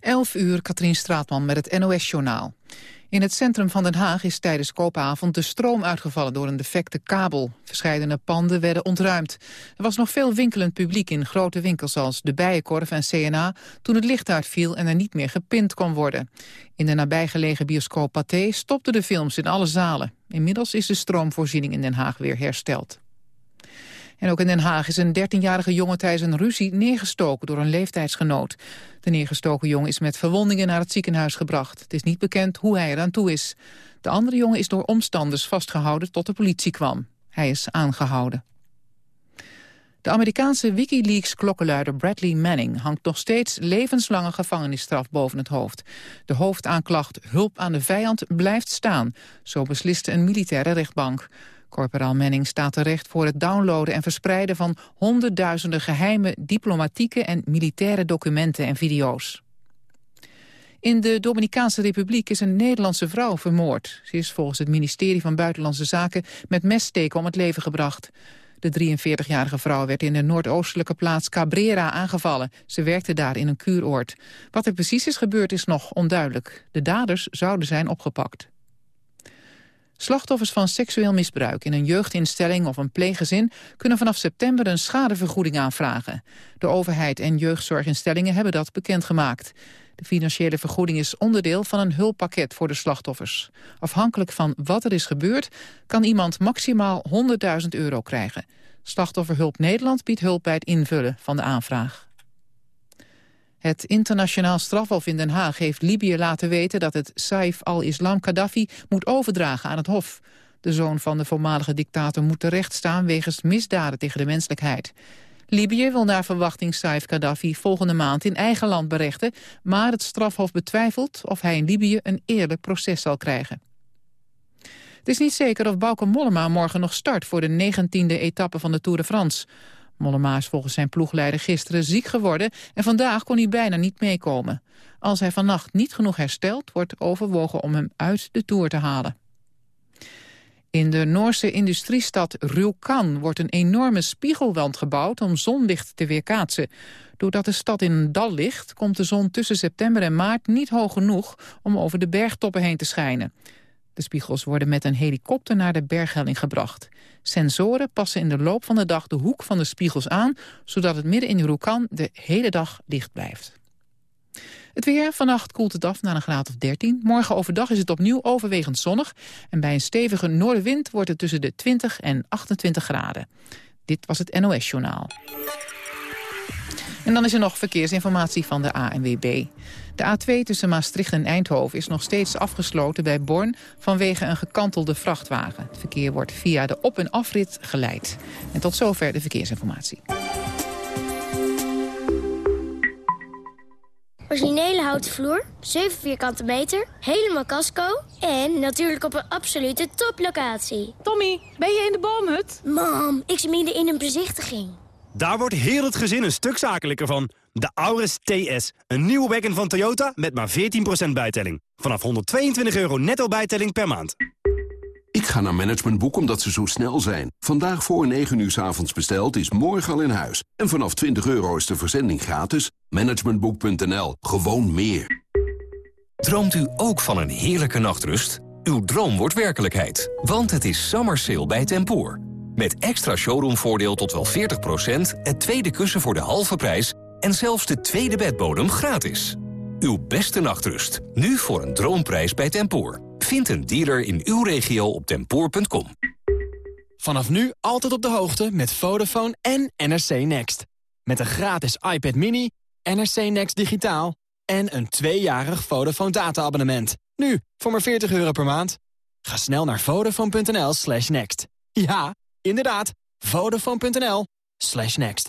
11 uur, Katrien Straatman met het NOS-journaal. In het centrum van Den Haag is tijdens koopavond de stroom uitgevallen door een defecte kabel. Verscheidene panden werden ontruimd. Er was nog veel winkelend publiek in grote winkels als De Bijenkorf en CNA... toen het licht uitviel en er niet meer gepind kon worden. In de nabijgelegen bioscoop Pathé stopten de films in alle zalen. Inmiddels is de stroomvoorziening in Den Haag weer hersteld. En ook in Den Haag is een 13-jarige jongen tijdens een ruzie neergestoken door een leeftijdsgenoot. De neergestoken jongen is met verwondingen naar het ziekenhuis gebracht. Het is niet bekend hoe hij eraan toe is. De andere jongen is door omstanders vastgehouden tot de politie kwam. Hij is aangehouden. De Amerikaanse Wikileaks-klokkenluider Bradley Manning hangt nog steeds levenslange gevangenisstraf boven het hoofd. De hoofdaanklacht hulp aan de vijand blijft staan, zo besliste een militaire rechtbank. Corporaal Manning staat terecht voor het downloaden en verspreiden van honderdduizenden geheime diplomatieke en militaire documenten en video's. In de Dominicaanse Republiek is een Nederlandse vrouw vermoord. Ze is volgens het ministerie van Buitenlandse Zaken met messteken om het leven gebracht. De 43-jarige vrouw werd in de noordoostelijke plaats Cabrera aangevallen. Ze werkte daar in een kuuroord. Wat er precies is gebeurd is nog onduidelijk. De daders zouden zijn opgepakt. Slachtoffers van seksueel misbruik in een jeugdinstelling of een pleeggezin kunnen vanaf september een schadevergoeding aanvragen. De overheid en jeugdzorginstellingen hebben dat bekendgemaakt. De financiële vergoeding is onderdeel van een hulppakket voor de slachtoffers. Afhankelijk van wat er is gebeurd kan iemand maximaal 100.000 euro krijgen. Slachtofferhulp Nederland biedt hulp bij het invullen van de aanvraag. Het internationaal strafhof in Den Haag heeft Libië laten weten dat het Saif al-Islam Gaddafi moet overdragen aan het hof. De zoon van de voormalige dictator moet terecht staan wegens misdaden tegen de menselijkheid. Libië wil naar verwachting Saif Gaddafi volgende maand in eigen land berechten, maar het strafhof betwijfelt of hij in Libië een eerlijk proces zal krijgen. Het is niet zeker of Bauke Mollema morgen nog start voor de 19e etappe van de Tour de France. Mollema is volgens zijn ploegleider gisteren ziek geworden... en vandaag kon hij bijna niet meekomen. Als hij vannacht niet genoeg herstelt... wordt overwogen om hem uit de Tour te halen. In de Noorse industriestad Rjukan wordt een enorme spiegelwand gebouwd om zonlicht te weerkaatsen. Doordat de stad in een dal ligt, komt de zon tussen september en maart niet hoog genoeg om over de bergtoppen heen te schijnen. De spiegels worden met een helikopter naar de berghelling gebracht. Sensoren passen in de loop van de dag de hoek van de spiegels aan... zodat het midden in Rukan de hele dag dicht blijft. Het weer, vannacht koelt het af naar een graad of 13. Morgen overdag is het opnieuw overwegend zonnig. En bij een stevige noordenwind wordt het tussen de 20 en 28 graden. Dit was het NOS Journaal. En dan is er nog verkeersinformatie van de ANWB. De A2 tussen Maastricht en Eindhoven is nog steeds afgesloten bij Born vanwege een gekantelde vrachtwagen. Het verkeer wordt via de op- en afrit geleid. En tot zover de verkeersinformatie. Originele houten vloer, 7 vierkante meter, helemaal casco... en natuurlijk op een absolute toplocatie. Tommy, ben je in de boomhut? Mam, ik zit midden in een bezichtiging. Daar wordt heel het gezin een stuk zakelijker van. De Auris TS. Een nieuwe wagon van Toyota met maar 14% bijtelling. Vanaf 122 euro netto bijtelling per maand. Ik ga naar Managementboek omdat ze zo snel zijn. Vandaag voor 9 uur s avonds besteld is morgen al in huis. En vanaf 20 euro is de verzending gratis. Managementboek.nl. Gewoon meer. Droomt u ook van een heerlijke nachtrust? Uw droom wordt werkelijkheid. Want het is summer sale bij Tempoor. Met extra showroomvoordeel tot wel 40%, het tweede kussen voor de halve prijs... en zelfs de tweede bedbodem gratis. Uw beste nachtrust, nu voor een droomprijs bij Tempoor. Vind een dealer in uw regio op tempoor.com. Vanaf nu altijd op de hoogte met Vodafone en NRC Next. Met een gratis iPad mini, NRC Next digitaal... en een tweejarig Vodafone data-abonnement. Nu, voor maar 40 euro per maand. Ga snel naar vodafone.nl slash next. Ja, inderdaad, vodafone.nl slash next.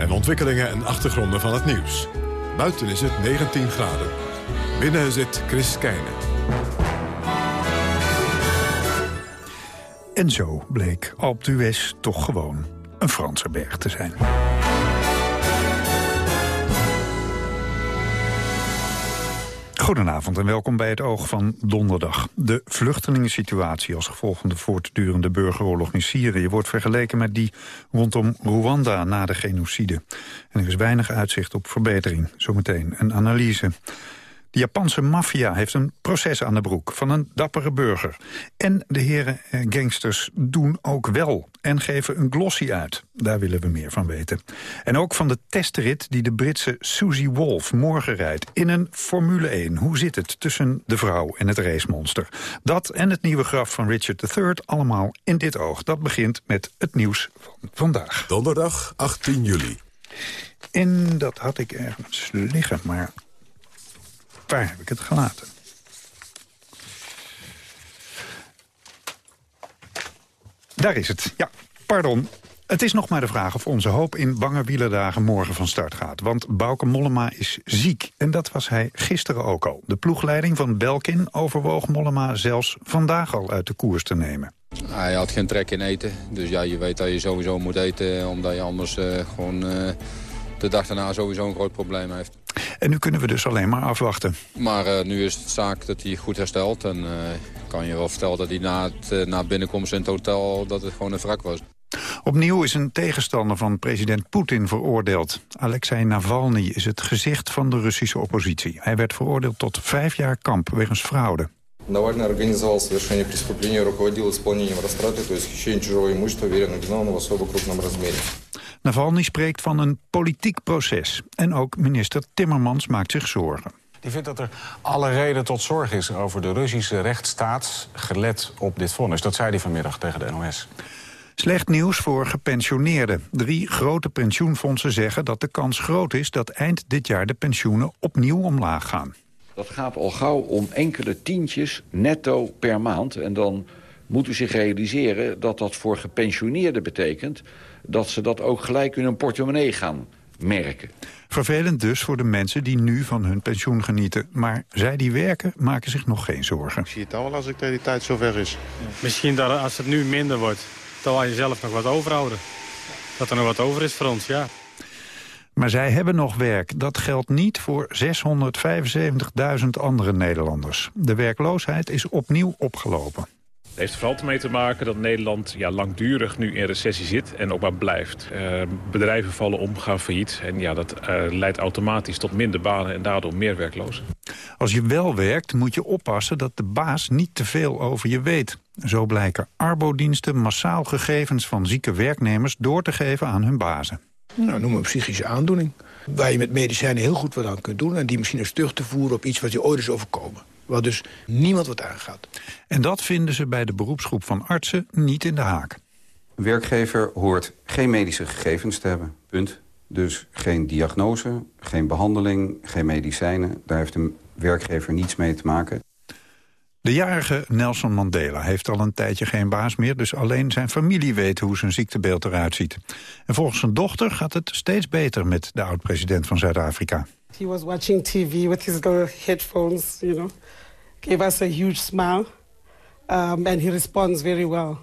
en ontwikkelingen en achtergronden van het nieuws. Buiten is het 19 graden. Binnen zit Chris Keijnen. En zo bleek Alpe d'Huez toch gewoon een Franse berg te zijn. Goedenavond en welkom bij het Oog van Donderdag. De vluchtelingensituatie als gevolg van de voortdurende burgeroorlog in Syrië... wordt vergeleken met die rondom Rwanda na de genocide. En er is weinig uitzicht op verbetering. Zometeen een analyse. De Japanse maffia heeft een proces aan de broek van een dappere burger. En de heren eh, gangsters doen ook wel en geven een glossy uit. Daar willen we meer van weten. En ook van de testrit die de Britse Susie Wolf morgen rijdt... in een Formule 1. Hoe zit het tussen de vrouw en het racemonster? Dat en het nieuwe graf van Richard III allemaal in dit oog. Dat begint met het nieuws van vandaag. Donderdag 18 juli. En dat had ik ergens liggen, maar Waar heb ik het gelaten? Daar is het. Ja, pardon. Het is nog maar de vraag of onze hoop in bange wielerdagen morgen van start gaat. Want Bauke Mollema is ziek. En dat was hij gisteren ook al. De ploegleiding van Belkin overwoog Mollema zelfs vandaag al uit de koers te nemen. Hij had geen trek in eten. Dus ja, je weet dat je sowieso moet eten. Omdat je anders uh, gewoon uh, de dag daarna sowieso een groot probleem heeft. En nu kunnen we dus alleen maar afwachten. Maar uh, nu is het zaak dat hij goed herstelt. En uh, kan je wel vertellen dat hij na, het, uh, na binnenkomst in het hotel dat het gewoon een wrak was. Opnieuw is een tegenstander van president Poetin veroordeeld. Alexei Navalny is het gezicht van de Russische oppositie. Hij werd veroordeeld tot vijf jaar kamp wegens fraude. Навальный организовал совершение преступления, руководил исполнением растраты, то есть хищение чужого имущества, веренно виновного в особо крупном размере. Navalny spreekt van een politiek proces. En ook minister Timmermans maakt zich zorgen. Die vindt dat er alle reden tot zorg is over de Russische rechtsstaat... gelet op dit vonnis. Dat zei hij vanmiddag tegen de NOS. Slecht nieuws voor gepensioneerden. Drie grote pensioenfondsen zeggen dat de kans groot is... dat eind dit jaar de pensioenen opnieuw omlaag gaan. Dat gaat al gauw om enkele tientjes netto per maand. En dan moet u zich realiseren dat dat voor gepensioneerden betekent... dat ze dat ook gelijk in hun portemonnee gaan merken. Vervelend dus voor de mensen die nu van hun pensioen genieten. Maar zij die werken maken zich nog geen zorgen. Ik zie het al wel als ik tegen die tijd zover is. Misschien dat als het nu minder wordt, dan je zelf nog wat overhouden. Dat er nog wat over is voor ons, ja. Maar zij hebben nog werk. Dat geldt niet voor 675.000 andere Nederlanders. De werkloosheid is opnieuw opgelopen. Het heeft er vooral mee te maken dat Nederland ja, langdurig nu in recessie zit en ook maar blijft. Uh, bedrijven vallen om, gaan failliet. En ja, dat uh, leidt automatisch tot minder banen en daardoor meer werklozen. Als je wel werkt, moet je oppassen dat de baas niet te veel over je weet. Zo blijken arbodiensten massaal gegevens van zieke werknemers door te geven aan hun bazen. Nou, noem een psychische aandoening. Waar je met medicijnen heel goed wat aan kunt doen... en die misschien eens terug te voeren op iets wat je ooit is overkomen. Waar dus niemand wat aangaat. En dat vinden ze bij de beroepsgroep van artsen niet in de haak. Een werkgever hoort geen medische gegevens te hebben. Punt. Dus geen diagnose, geen behandeling, geen medicijnen. Daar heeft een werkgever niets mee te maken. De jarige Nelson Mandela heeft al een tijdje geen baas meer... dus alleen zijn familie weet hoe zijn ziektebeeld eruit ziet. En volgens zijn dochter gaat het steeds beter met de oud-president van Zuid-Afrika. He was watching TV with his headphones, you know. Gave us a huge smile. Um, and he responds very well.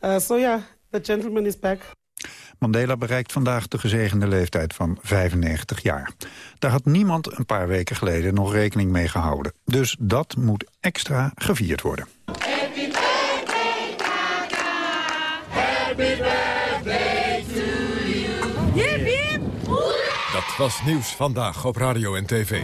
Uh, so yeah, the gentleman is back. Mandela bereikt vandaag de gezegende leeftijd van 95 jaar. Daar had niemand een paar weken geleden nog rekening mee gehouden. Dus dat moet extra gevierd worden. Happy birthday. Happy birthday to you. Dat was nieuws vandaag op radio en tv.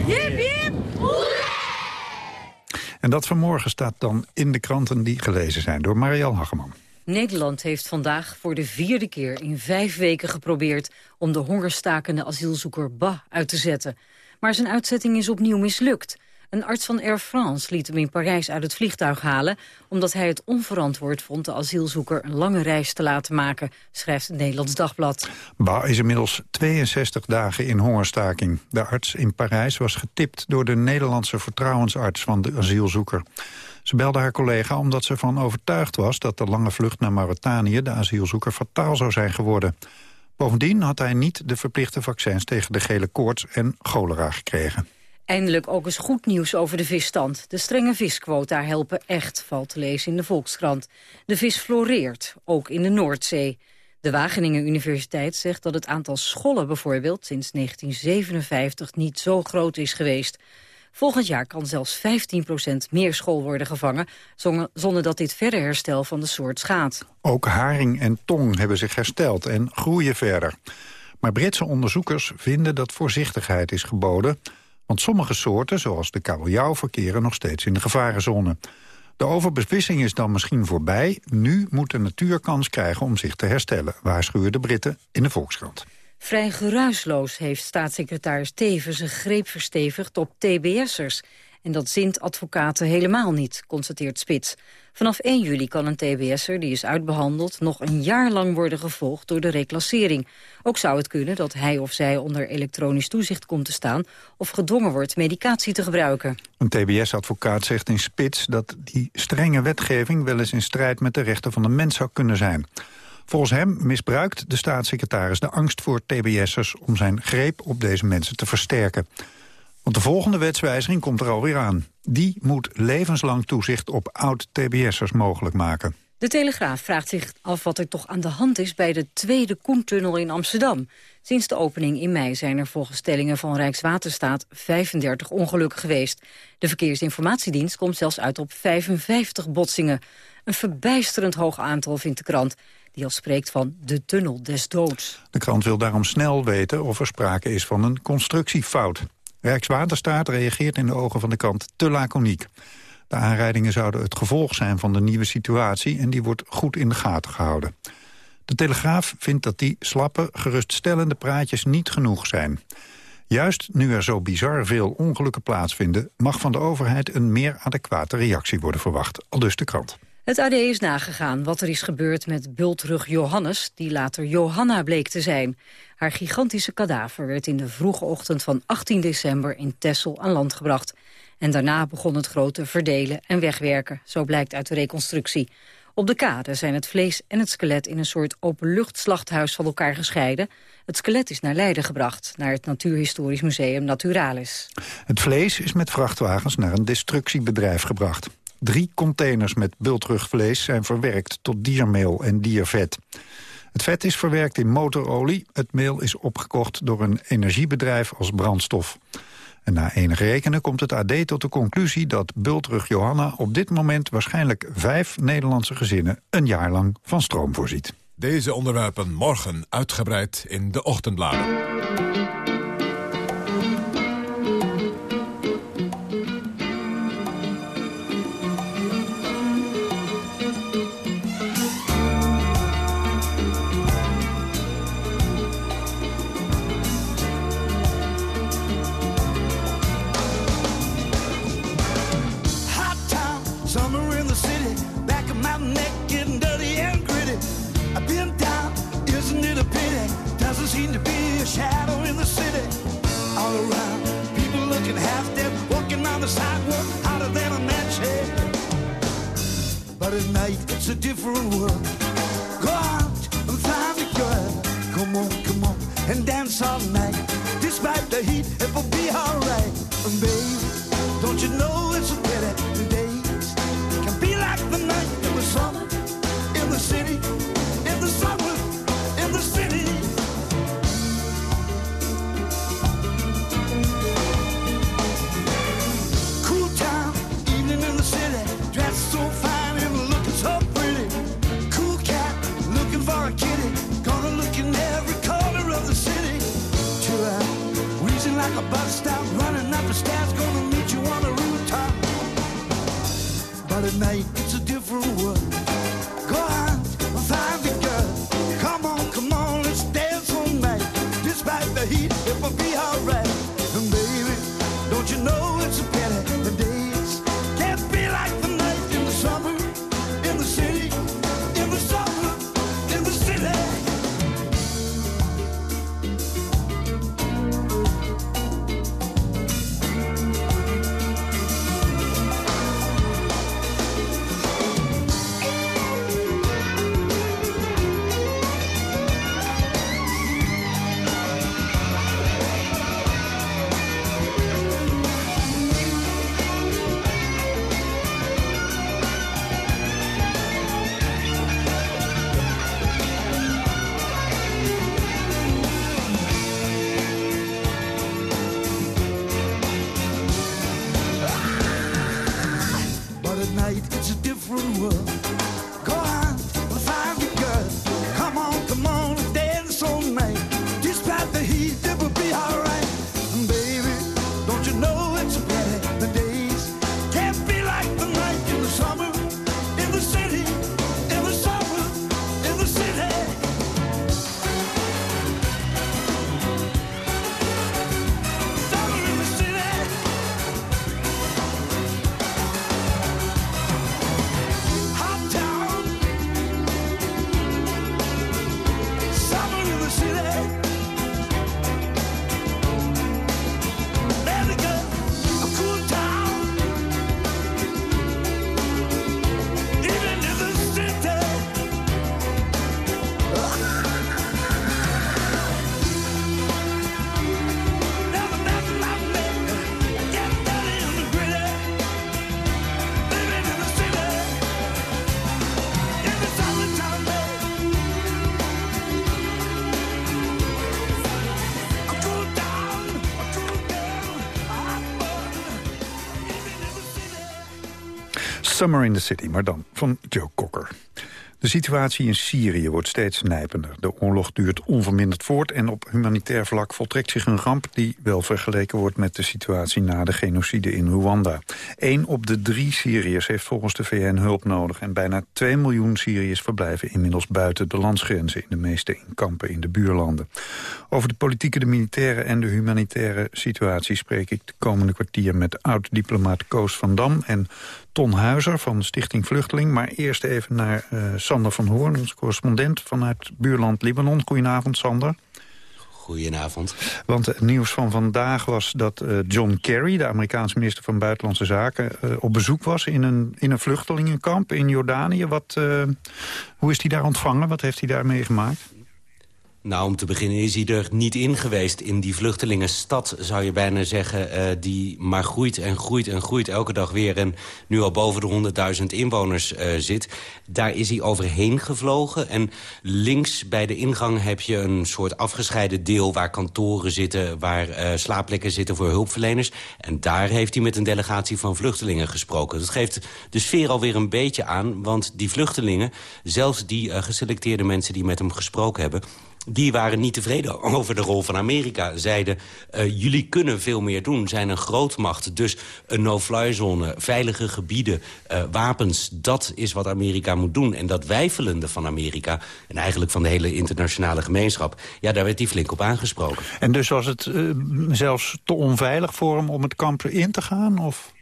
En dat vanmorgen staat dan in de kranten die gelezen zijn door Marielle Hageman. Nederland heeft vandaag voor de vierde keer in vijf weken geprobeerd... om de hongerstakende asielzoeker Ba uit te zetten. Maar zijn uitzetting is opnieuw mislukt. Een arts van Air France liet hem in Parijs uit het vliegtuig halen... omdat hij het onverantwoord vond de asielzoeker een lange reis te laten maken... schrijft het Nederlands Dagblad. Ba is inmiddels 62 dagen in hongerstaking. De arts in Parijs was getipt door de Nederlandse vertrouwensarts van de asielzoeker. Ze belde haar collega omdat ze ervan overtuigd was... dat de lange vlucht naar Mauritanië de asielzoeker fataal zou zijn geworden. Bovendien had hij niet de verplichte vaccins tegen de gele koorts en cholera gekregen. Eindelijk ook eens goed nieuws over de visstand. De strenge visquota helpen echt, valt te lezen in de Volkskrant. De vis floreert, ook in de Noordzee. De Wageningen Universiteit zegt dat het aantal schollen bijvoorbeeld... sinds 1957 niet zo groot is geweest. Volgend jaar kan zelfs 15% meer school worden gevangen... zonder dat dit verder herstel van de soort schaadt. Ook haring en tong hebben zich hersteld en groeien verder. Maar Britse onderzoekers vinden dat voorzichtigheid is geboden... want sommige soorten, zoals de kabeljauw, verkeren nog steeds in de gevarenzone. De overbevissing is dan misschien voorbij. Nu moet de natuur kans krijgen om zich te herstellen... waarschuwen de Britten in de Volkskrant. Vrij geruisloos heeft staatssecretaris Teven zijn greep verstevigd op TBS'ers. En dat zint advocaten helemaal niet, constateert Spits. Vanaf 1 juli kan een TBS'er die is uitbehandeld... nog een jaar lang worden gevolgd door de reclassering. Ook zou het kunnen dat hij of zij onder elektronisch toezicht komt te staan... of gedwongen wordt medicatie te gebruiken. Een TBS-advocaat zegt in Spits dat die strenge wetgeving... wel eens in strijd met de rechten van de mens zou kunnen zijn. Volgens hem misbruikt de staatssecretaris de angst voor TBS'ers... om zijn greep op deze mensen te versterken. Want de volgende wetswijziging komt er alweer aan. Die moet levenslang toezicht op oud-TBS'ers mogelijk maken. De Telegraaf vraagt zich af wat er toch aan de hand is bij de tweede Koentunnel in Amsterdam. Sinds de opening in mei zijn er volgens stellingen van Rijkswaterstaat 35 ongelukken geweest. De Verkeersinformatiedienst komt zelfs uit op 55 botsingen. Een verbijsterend hoog aantal vindt de krant die al spreekt van de tunnel des doods. De krant wil daarom snel weten of er sprake is van een constructiefout. Rijkswaterstaat reageert in de ogen van de krant te laconiek. De aanrijdingen zouden het gevolg zijn van de nieuwe situatie... en die wordt goed in de gaten gehouden. De Telegraaf vindt dat die slappe, geruststellende praatjes niet genoeg zijn. Juist nu er zo bizar veel ongelukken plaatsvinden... mag van de overheid een meer adequate reactie worden verwacht. Al dus de krant. Het AD is nagegaan wat er is gebeurd met bultrug Johannes... die later Johanna bleek te zijn. Haar gigantische kadaver werd in de vroege ochtend van 18 december... in Tessel aan land gebracht. En daarna begon het grote verdelen en wegwerken. Zo blijkt uit de reconstructie. Op de kade zijn het vlees en het skelet in een soort openluchtslachthuis van elkaar gescheiden. Het skelet is naar Leiden gebracht, naar het Natuurhistorisch Museum Naturalis. Het vlees is met vrachtwagens naar een destructiebedrijf gebracht. Drie containers met bultrugvlees zijn verwerkt tot diermeel en diervet. Het vet is verwerkt in motorolie. Het meel is opgekocht door een energiebedrijf als brandstof. En na enig rekenen komt het AD tot de conclusie dat Bultrug Johanna op dit moment waarschijnlijk vijf Nederlandse gezinnen een jaar lang van stroom voorziet. Deze onderwerpen morgen uitgebreid in de ochtendbladen. Summer in the City, maar dan van Joe Cocker. De situatie in Syrië wordt steeds nijpender. De oorlog duurt onverminderd voort en op humanitair vlak voltrekt zich een ramp die wel vergeleken wordt met de situatie na de genocide in Rwanda. Eén op de drie Syriërs heeft volgens de VN hulp nodig en bijna 2 miljoen Syriërs verblijven inmiddels buiten de landsgrenzen, in de meeste in kampen in de buurlanden. Over de politieke, de militaire en de humanitaire situatie spreek ik de komende kwartier met oud-diplomaat Koos van Dam en Ton Huizer van Stichting Vluchteling. Maar eerst even naar uh, Sander van Hoorn, onze correspondent vanuit buurland Libanon. Goedenavond, Sander. Goedenavond. Want het nieuws van vandaag was dat uh, John Kerry, de Amerikaanse minister van Buitenlandse Zaken, uh, op bezoek was in een, in een vluchtelingenkamp in Jordanië. Wat, hoe is hij daar ontvangen? Wat heeft hij daar meegemaakt? Nou, om te beginnen is hij er niet in geweest. In die vluchtelingenstad zou je bijna zeggen... Uh, die maar groeit en groeit en groeit elke dag weer... en nu al boven de 100.000 inwoners uh, zit. Daar is hij overheen gevlogen. En links bij de ingang heb je een soort afgescheiden deel... waar kantoren zitten, waar uh, slaapplekken zitten voor hulpverleners. En daar heeft hij met een delegatie van vluchtelingen gesproken. Dat geeft de sfeer alweer een beetje aan. Want die vluchtelingen, zelfs die geselecteerde mensen die met hem gesproken hebben die waren niet tevreden over de rol van Amerika. Zeiden, uh, jullie kunnen veel meer doen, zijn een grootmacht. Dus een no-fly zone, veilige gebieden, uh, wapens... dat is wat Amerika moet doen. En dat wijfelende van Amerika, en eigenlijk van de hele internationale gemeenschap... ja, daar werd hij flink op aangesproken. En dus was het uh, zelfs te onveilig voor hem om het kamp in te gaan? Of?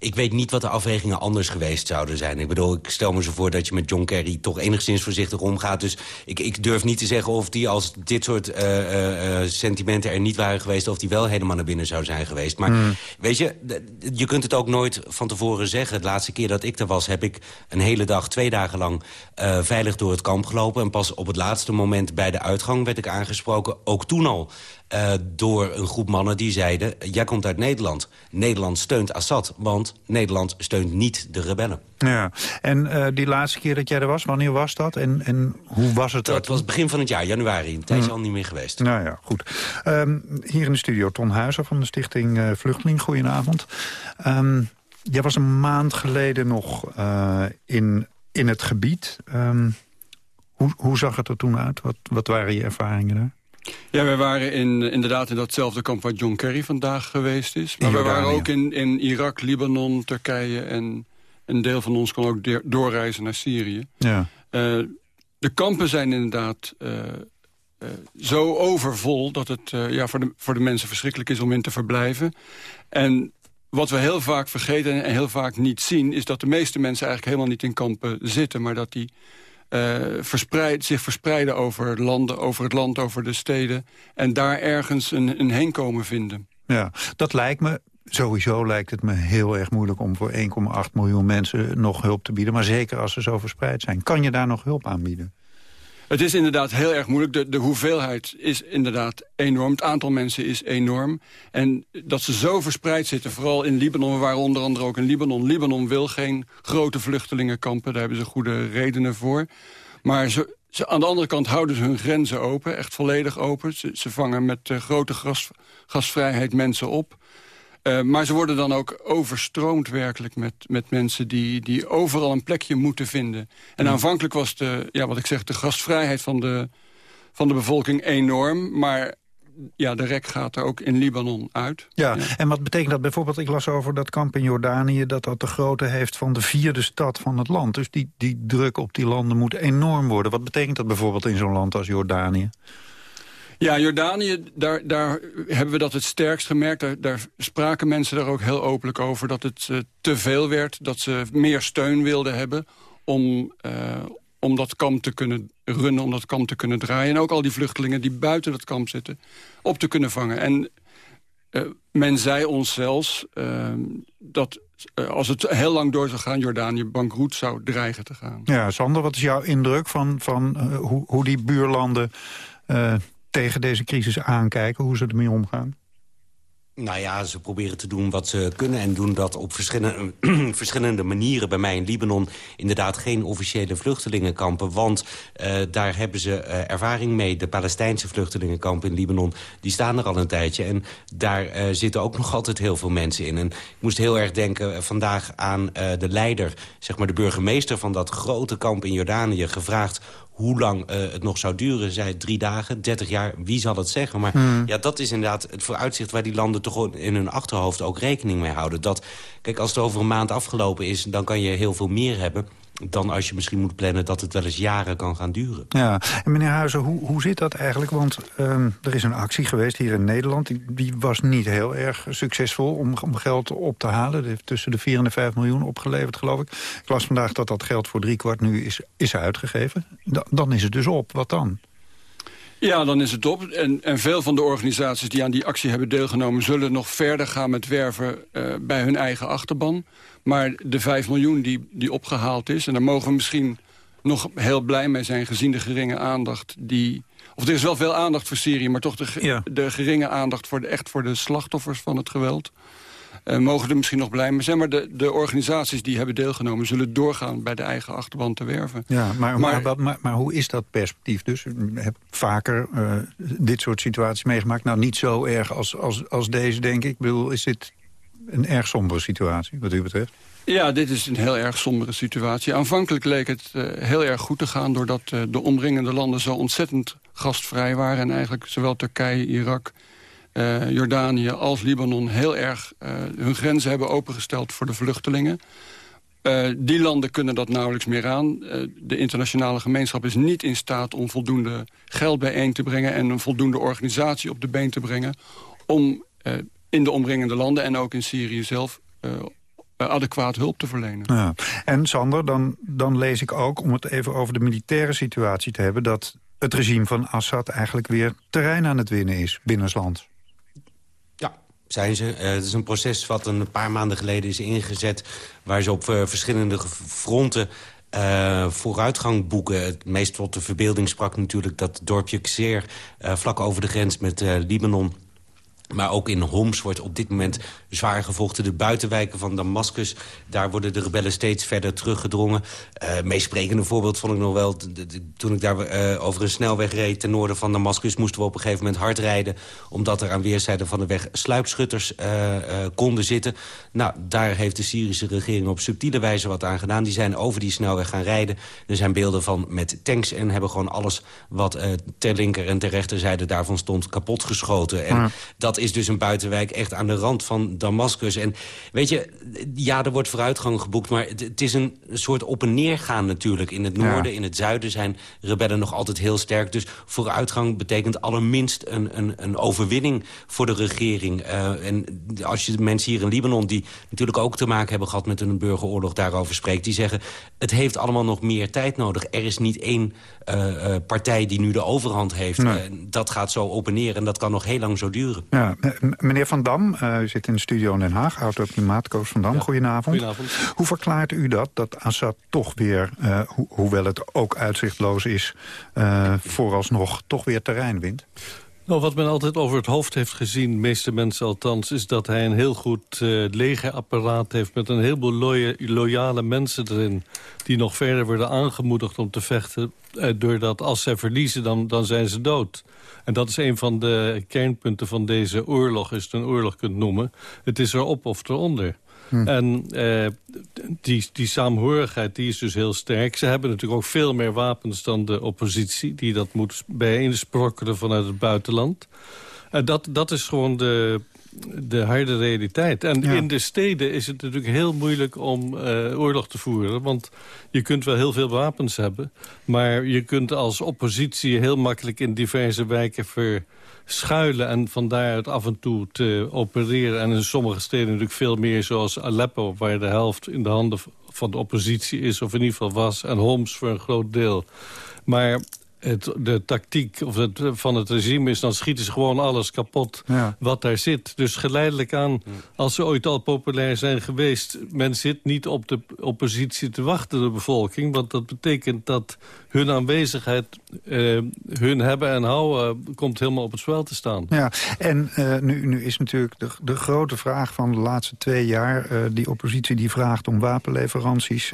Ik weet niet wat de afwegingen anders geweest zouden zijn. Ik bedoel, ik stel me zo voor dat je met John Kerry toch enigszins voorzichtig omgaat. Dus ik, ik durf niet te zeggen of die als dit soort uh, uh, sentimenten er niet waren geweest... of die wel helemaal naar binnen zou zijn geweest. Maar hmm. weet je, je kunt het ook nooit van tevoren zeggen. De laatste keer dat ik er was, heb ik een hele dag, twee dagen lang... Uh, veilig door het kamp gelopen. En pas op het laatste moment bij de uitgang werd ik aangesproken. Ook toen al door een groep mannen die zeiden... jij komt uit Nederland. Nederland steunt Assad, want Nederland steunt niet de rebellen. Ja, en uh, die laatste keer dat jij er was, wanneer was dat? En, en hoe was het? Dat was begin van het jaar, januari. Een tijdje al niet meer geweest. Nou ja, goed. Um, hier in de studio Ton Huizer van de stichting uh, Vluchteling. Goedenavond. Um, jij was een maand geleden nog uh, in, in het gebied. Um, hoe, hoe zag het er toen uit? Wat, wat waren je ervaringen daar? Ja, wij waren in, inderdaad in datzelfde kamp waar John Kerry vandaag geweest is. Maar we waren ook in, in Irak, Libanon, Turkije... en een deel van ons kon ook doorreizen naar Syrië. Ja. Uh, de kampen zijn inderdaad uh, uh, zo overvol... dat het ja, voor, de, voor de mensen verschrikkelijk is om in te verblijven. En wat we heel vaak vergeten en heel vaak niet zien... is dat de meeste mensen eigenlijk helemaal niet in kampen zitten... maar dat die uh, verspreid, zich verspreiden over landen, over het land, over de steden... en daar ergens een, een heenkomen vinden. Ja, dat lijkt me sowieso lijkt het me heel erg moeilijk om voor 1,8 miljoen mensen nog hulp te bieden. Maar zeker als ze zo verspreid zijn. Kan je daar nog hulp aanbieden? Het is inderdaad heel erg moeilijk. De, de hoeveelheid is inderdaad enorm. Het aantal mensen is enorm. En dat ze zo verspreid zitten, vooral in Libanon. Waren onder andere ook in Libanon. Libanon wil geen grote vluchtelingenkampen. Daar hebben ze goede redenen voor. Maar ze, ze, aan de andere kant houden ze hun grenzen open. Echt volledig open. Ze, vangen met uh, grote gas, gasvrijheid mensen op. Uh, maar ze worden dan ook overstroomd werkelijk met, met mensen die, die overal een plekje moeten vinden. En mm. aanvankelijk was de, ja, wat ik zeg, de gastvrijheid van de, van de bevolking enorm. Maar ja, de rek gaat er ook in Libanon uit. Ja, ja, en wat betekent dat bijvoorbeeld, ik las over dat kamp in Jordanië... dat dat de grootte heeft van de vierde stad van het land. Dus die, die druk op die landen moet enorm worden. Wat betekent dat bijvoorbeeld in zo'n land als Jordanië? Ja, Jordanië, daar, daar hebben we dat het sterkst gemerkt. Daar, spraken mensen daar ook heel openlijk over... dat het uh, te veel werd, dat ze meer steun wilden hebben... om, uh, om dat kamp te kunnen runnen, om dat kamp te kunnen draaien. En ook al die vluchtelingen die buiten dat kamp zitten, op te kunnen vangen. En uh, men zei ons zelfs ehm, dat als het heel lang door zou gaan... Jordanië bankroet zou dreigen te gaan. Ja, Sander, wat is jouw indruk van, van hoe, hoe die buurlanden tegen deze crisis aankijken, hoe ze ermee omgaan? Nou ja, ze proberen te doen wat ze kunnen en doen dat op verschillende, verschillende manieren. Bij mij in Libanon inderdaad geen officiële vluchtelingenkampen. Want uh, daar hebben ze uh, ervaring mee. De Palestijnse vluchtelingenkampen in Libanon, die staan er al een tijdje. En daar uh, zitten ook nog altijd heel veel mensen in. En ik moest heel erg denken vandaag aan de leider, zeg maar de burgemeester van dat grote kamp in Jordanië, gevraagd hoe lang uh, het nog zou duren. Zij drie dagen, 30 jaar, wie zal het zeggen? Maar hmm. ja, dat is inderdaad het vooruitzicht waar die landen toch in hun achterhoofd ook rekening mee houden. Dat, kijk, als het over een maand afgelopen is, dan kan je heel veel meer hebben dan als je misschien moet plannen dat het wel eens jaren kan gaan duren. Ja, en meneer Huizen, hoe, hoe zit dat eigenlijk? Want um, er is een actie geweest hier in Nederland. Die, die was niet heel erg succesvol om, om, geld op te halen. Die heeft tussen de 4 en de 5 miljoen opgeleverd, geloof ik. Ik las vandaag dat dat geld voor driekwart nu is, is uitgegeven. Da, dan is het dus op. Wat dan? Ja, dan is het op. En, en veel van de organisaties die aan die actie hebben deelgenomen... zullen nog verder gaan met werven uh, bij hun eigen achterban. Maar de 5 miljoen die, die opgehaald is... en daar mogen we misschien nog heel blij mee zijn... gezien de geringe aandacht die... Of er is wel veel aandacht voor Syrië... maar toch de, de geringe aandacht voor de, echt voor de slachtoffers van het geweld... Uh, mogen er misschien nog blij mee zijn. Maar de, de organisaties die hebben deelgenomen... zullen doorgaan bij de eigen achterban te werven. Ja, maar, maar, maar, maar, hoe is dat perspectief dus? U hebt vaker uh, dit soort situaties meegemaakt. Nou, niet zo erg als, als, als deze, denk ik. Ik bedoel, is dit een erg sombere situatie, wat u betreft? Ja, dit is een heel erg sombere situatie. Aanvankelijk leek het uh, heel erg goed te gaan... doordat uh, de omringende landen zo ontzettend gastvrij waren... en eigenlijk zowel Turkije, Irak, uh, Jordanië als Libanon... heel erg hun grenzen hebben opengesteld voor de vluchtelingen. die landen kunnen dat nauwelijks meer aan. de internationale gemeenschap is niet in staat om voldoende geld bijeen te brengen... en een voldoende organisatie op de been te brengen... om in de omringende landen en ook in Syrië zelf uh, adequaat hulp te verlenen. Ja. En Sander, dan, dan lees ik ook, om het even over de militaire situatie te hebben... dat het regime van Assad eigenlijk weer terrein aan het winnen is binnensland. Ja, zijn ze. Uh, het is een proces wat een paar maanden geleden is ingezet... waar ze op uh, verschillende fronten uh, vooruitgang boeken. Het meest tot de verbeelding sprak natuurlijk dat dorpje Xer... Uh, vlak over de grens met uh, Libanon maar ook in Homs wordt op dit moment zwaar gevochten. De buitenwijken van Damascus, daar worden de rebellen steeds verder teruggedrongen. Uh, meest sprekende voorbeeld vond ik nog wel... toen ik daar uh, over een snelweg reed ten noorden van Damascus... moesten we op een gegeven moment hard rijden... omdat er aan weerszijden van de weg sluipschutters uh, konden zitten. Nou, daar heeft de Syrische regering op subtiele wijze wat aan gedaan. Die zijn over die snelweg gaan rijden. Er zijn beelden van met tanks en hebben gewoon alles... wat ter linker en ter rechterzijde daarvan stond kapotgeschoten. En ja. dat is dus een buitenwijk echt aan de rand van Damascus. En weet je, ja, er wordt vooruitgang geboekt... maar het, het is een soort op- en neergaan natuurlijk. In het noorden, ja. in het zuiden zijn rebellen nog altijd heel sterk. Dus vooruitgang betekent allerminst een, een, een overwinning voor de regering. Uh, en als je de mensen hier in Libanon... die natuurlijk ook te maken hebben gehad met een burgeroorlog daarover spreekt... die zeggen, het heeft allemaal nog meer tijd nodig. Er is niet één uh, uh, partij die nu de overhand heeft. Nee. dat gaat zo op en neer en dat kan nog heel lang zo duren. Ja, meneer Van Dam, uh, u zit in de studio in Den Haag, auto-klimaatcoach Van Dam, ja. goedenavond. goedenavond. Hoe verklaart u dat, dat Assad toch weer, uh, ho hoewel het ook uitzichtloos is, uh, vooralsnog toch weer terrein wint? Nou, wat men altijd over het hoofd heeft gezien, meeste mensen althans... is dat hij een heel goed uh, legerapparaat heeft... met een heleboel loya loyale mensen erin... die nog verder worden aangemoedigd om te vechten... Uh, doordat als zij verliezen, dan, dan zijn ze dood. En dat is een van de kernpunten van deze oorlog, als je het een oorlog kunt noemen. Het is erop of eronder. Hm. En uh, die, die saamhorigheid die is dus heel sterk. Ze hebben natuurlijk ook veel meer wapens dan de oppositie... die dat moet bijeensprokkelen vanuit het buitenland. En dat, dat is gewoon de, de harde realiteit. En ja. in de steden is het natuurlijk heel moeilijk om uh, oorlog te voeren. Want je kunt wel heel veel wapens hebben. Maar je kunt als oppositie heel makkelijk in diverse wijken verschuilen... en van daaruit af en toe te opereren. En in sommige steden natuurlijk veel meer zoals Aleppo... waar de helft in de handen van de oppositie is, of in ieder geval was. En Homs voor een groot deel. Maar het, de tactiek of het, van het regime is... dan schieten ze gewoon alles kapot ja. wat daar zit. Dus geleidelijk aan, als ze ooit al populair zijn geweest... men zit niet op de oppositie te wachten, de bevolking. Want dat betekent dat hun aanwezigheid, uh, hun hebben en houden... komt helemaal op het spel te staan. Ja, en uh, nu, nu is natuurlijk de, de grote vraag van de laatste twee jaar... Uh, die oppositie die vraagt om wapenleveranties.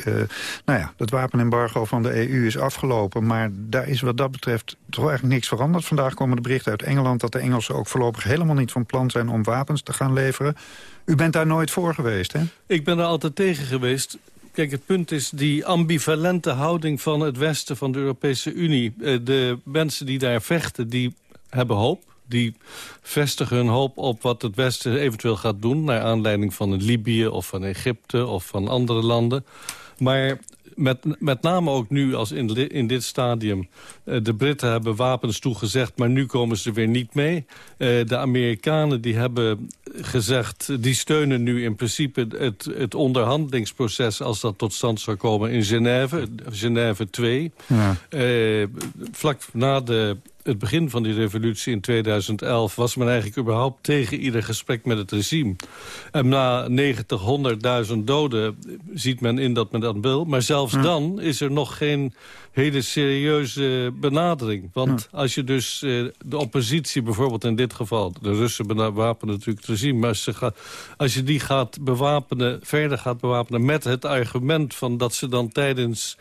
nou ja, het wapenembargo van de EU is afgelopen... maar daar is wat dat betreft toch eigenlijk niks veranderd. Vandaag komen de berichten uit Engeland... dat de Engelsen ook voorlopig helemaal niet van plan zijn om wapens te gaan leveren. U bent daar nooit voor geweest, hè? Ik ben er altijd tegen geweest. Kijk, het punt is die ambivalente houding van het Westen, van de Europese Unie. Eh, de mensen die daar vechten, die hebben hoop. Die vestigen hun hoop op wat het Westen eventueel gaat doen... naar aanleiding van Libië of van Egypte of van andere landen. Maar met, met name ook nu als in, in dit stadium... Uh, de Britten hebben wapens toegezegd, maar nu komen ze weer niet mee. Uh, de Amerikanen die hebben gezegd... die steunen nu in principe het, het onderhandelingsproces... als dat tot stand zou komen in Genève, Genève 2. Ja. Uh, vlak na de het begin van die revolutie in 2011... was men eigenlijk überhaupt tegen ieder gesprek met het regime. En na 90, 100.000 doden ziet men in dat men dat wil. Maar zelfs dan is er nog geen hele serieuze benadering. Want als je dus eh, de oppositie, bijvoorbeeld in dit geval... de Russen bewapenen natuurlijk het regime... maar als, ze als je die gaat bewapenen, verder gaat bewapenen... met het argument van dat ze dan tijdens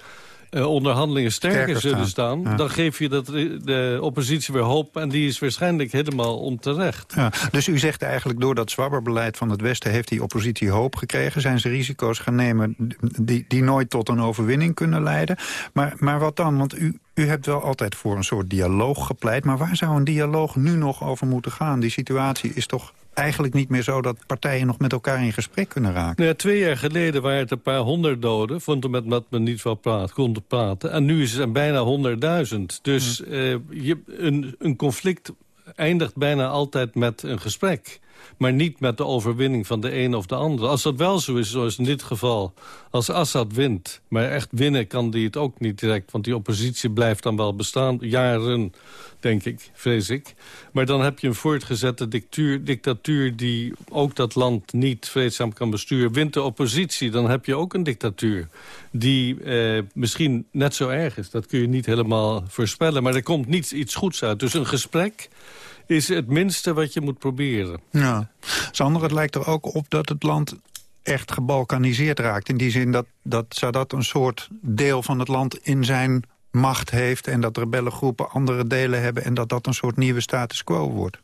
uh, onderhandelingen sterker, zullen staan... dan geef je dat de oppositie weer hoop... en die is waarschijnlijk helemaal onterecht. Ja, dus u zegt eigenlijk door dat zwabberbeleid van het Westen... heeft die oppositie hoop gekregen? Zijn ze risico's gaan nemen die, die nooit tot een overwinning kunnen leiden? Maar, maar wat dan? Want u, u hebt wel altijd voor een soort dialoog gepleit... maar waar zou een dialoog nu nog over moeten gaan? Die situatie is toch eigenlijk niet meer zo dat partijen nog met elkaar in gesprek kunnen raken. Ja, twee jaar geleden waren het een paar honderd doden. Vond met dat men niet wel praat, kon praten. En nu is het bijna honderdduizend. Dus uh, je, een, een conflict eindigt bijna altijd met een gesprek maar niet met de overwinning van de een of de andere. Als dat wel zo is, zoals in dit geval, als Assad wint... maar echt winnen kan die het ook niet direct... want die oppositie blijft dan wel bestaan, jaren, denk ik, vrees ik. Maar dan heb je een voortgezette dictuur, dictatuur... die ook dat land niet vreedzaam kan besturen. Wint de oppositie, dan heb je ook een dictatuur... die eh, misschien net zo erg is. Dat kun je niet helemaal voorspellen. Maar er komt niet iets goeds uit. Dus een gesprek is het minste wat je moet proberen. Ja. Sander, het lijkt er ook op dat het land echt gebalkaniseerd raakt. In die zin dat, dat Sadat een soort deel van het land in zijn macht heeft... en dat rebellengroepen andere delen hebben... en dat dat een soort nieuwe status quo wordt.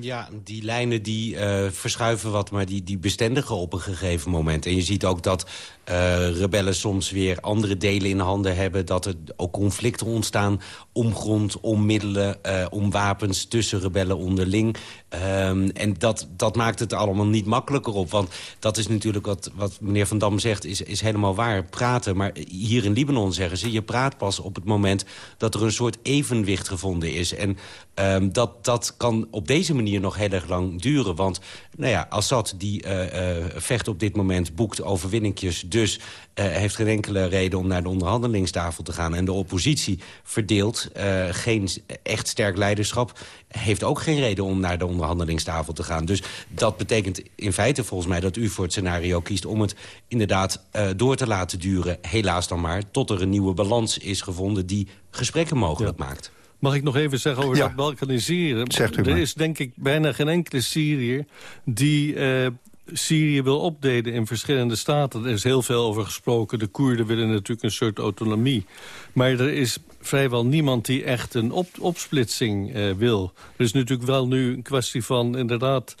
Ja, die lijnen die uh, verschuiven wat, maar die, die bestendigen op een gegeven moment. En je ziet ook dat uh, rebellen soms weer andere delen in handen hebben... dat er ook conflicten ontstaan om grond, om middelen, uh, om wapens... tussen rebellen onderling. Um, en dat, dat maakt het allemaal niet makkelijker op. Want dat is natuurlijk wat, wat meneer Van Dam zegt, is, is helemaal waar. Praten, maar hier in Libanon zeggen ze... je praat pas op het moment dat er een soort evenwicht gevonden is. En um, dat, dat kan op deze manier nog heel erg lang duren. Want nou ja, Assad die uh, uh, vecht op dit moment, boekt overwinningjes... dus heeft geen enkele reden om naar de onderhandelingstafel te gaan. En de oppositie verdeelt uh, geen echt sterk leiderschap... heeft ook geen reden om naar de onderhandelingstafel te gaan. Dus dat betekent in feite volgens mij dat u voor het scenario kiest... om het inderdaad uh, door te laten duren, helaas dan maar... tot er een nieuwe balans is gevonden die gesprekken mogelijk ja. maakt. Mag ik nog even zeggen over ja. dat balkaniseren? Zegt u er is denk ik bijna geen enkele Syriër die... Uh, Syrië wil opdelen in verschillende staten. Er is heel veel over gesproken. De Koerden willen natuurlijk een soort autonomie. Maar er is vrijwel niemand die echt een op, opsplitsing uh, wil. Er is natuurlijk wel nu een kwestie van inderdaad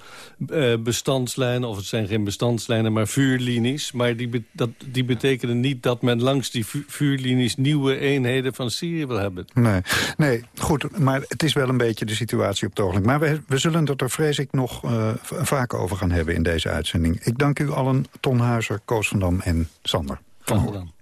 uh, bestandslijnen... of het zijn geen bestandslijnen, maar vuurlinies. Maar die, dat, die betekenen niet dat men langs die vu vuurlinies... nieuwe eenheden van Syrië wil hebben. Nee, nee, goed, maar het is wel een beetje de situatie op het ogenblik. Maar we, we zullen het er vrees ik nog uh, vaak over gaan hebben in deze uitzending. Ik dank u allen, Ton Huizer, Koos van Dam en Sander. Van Hoorn.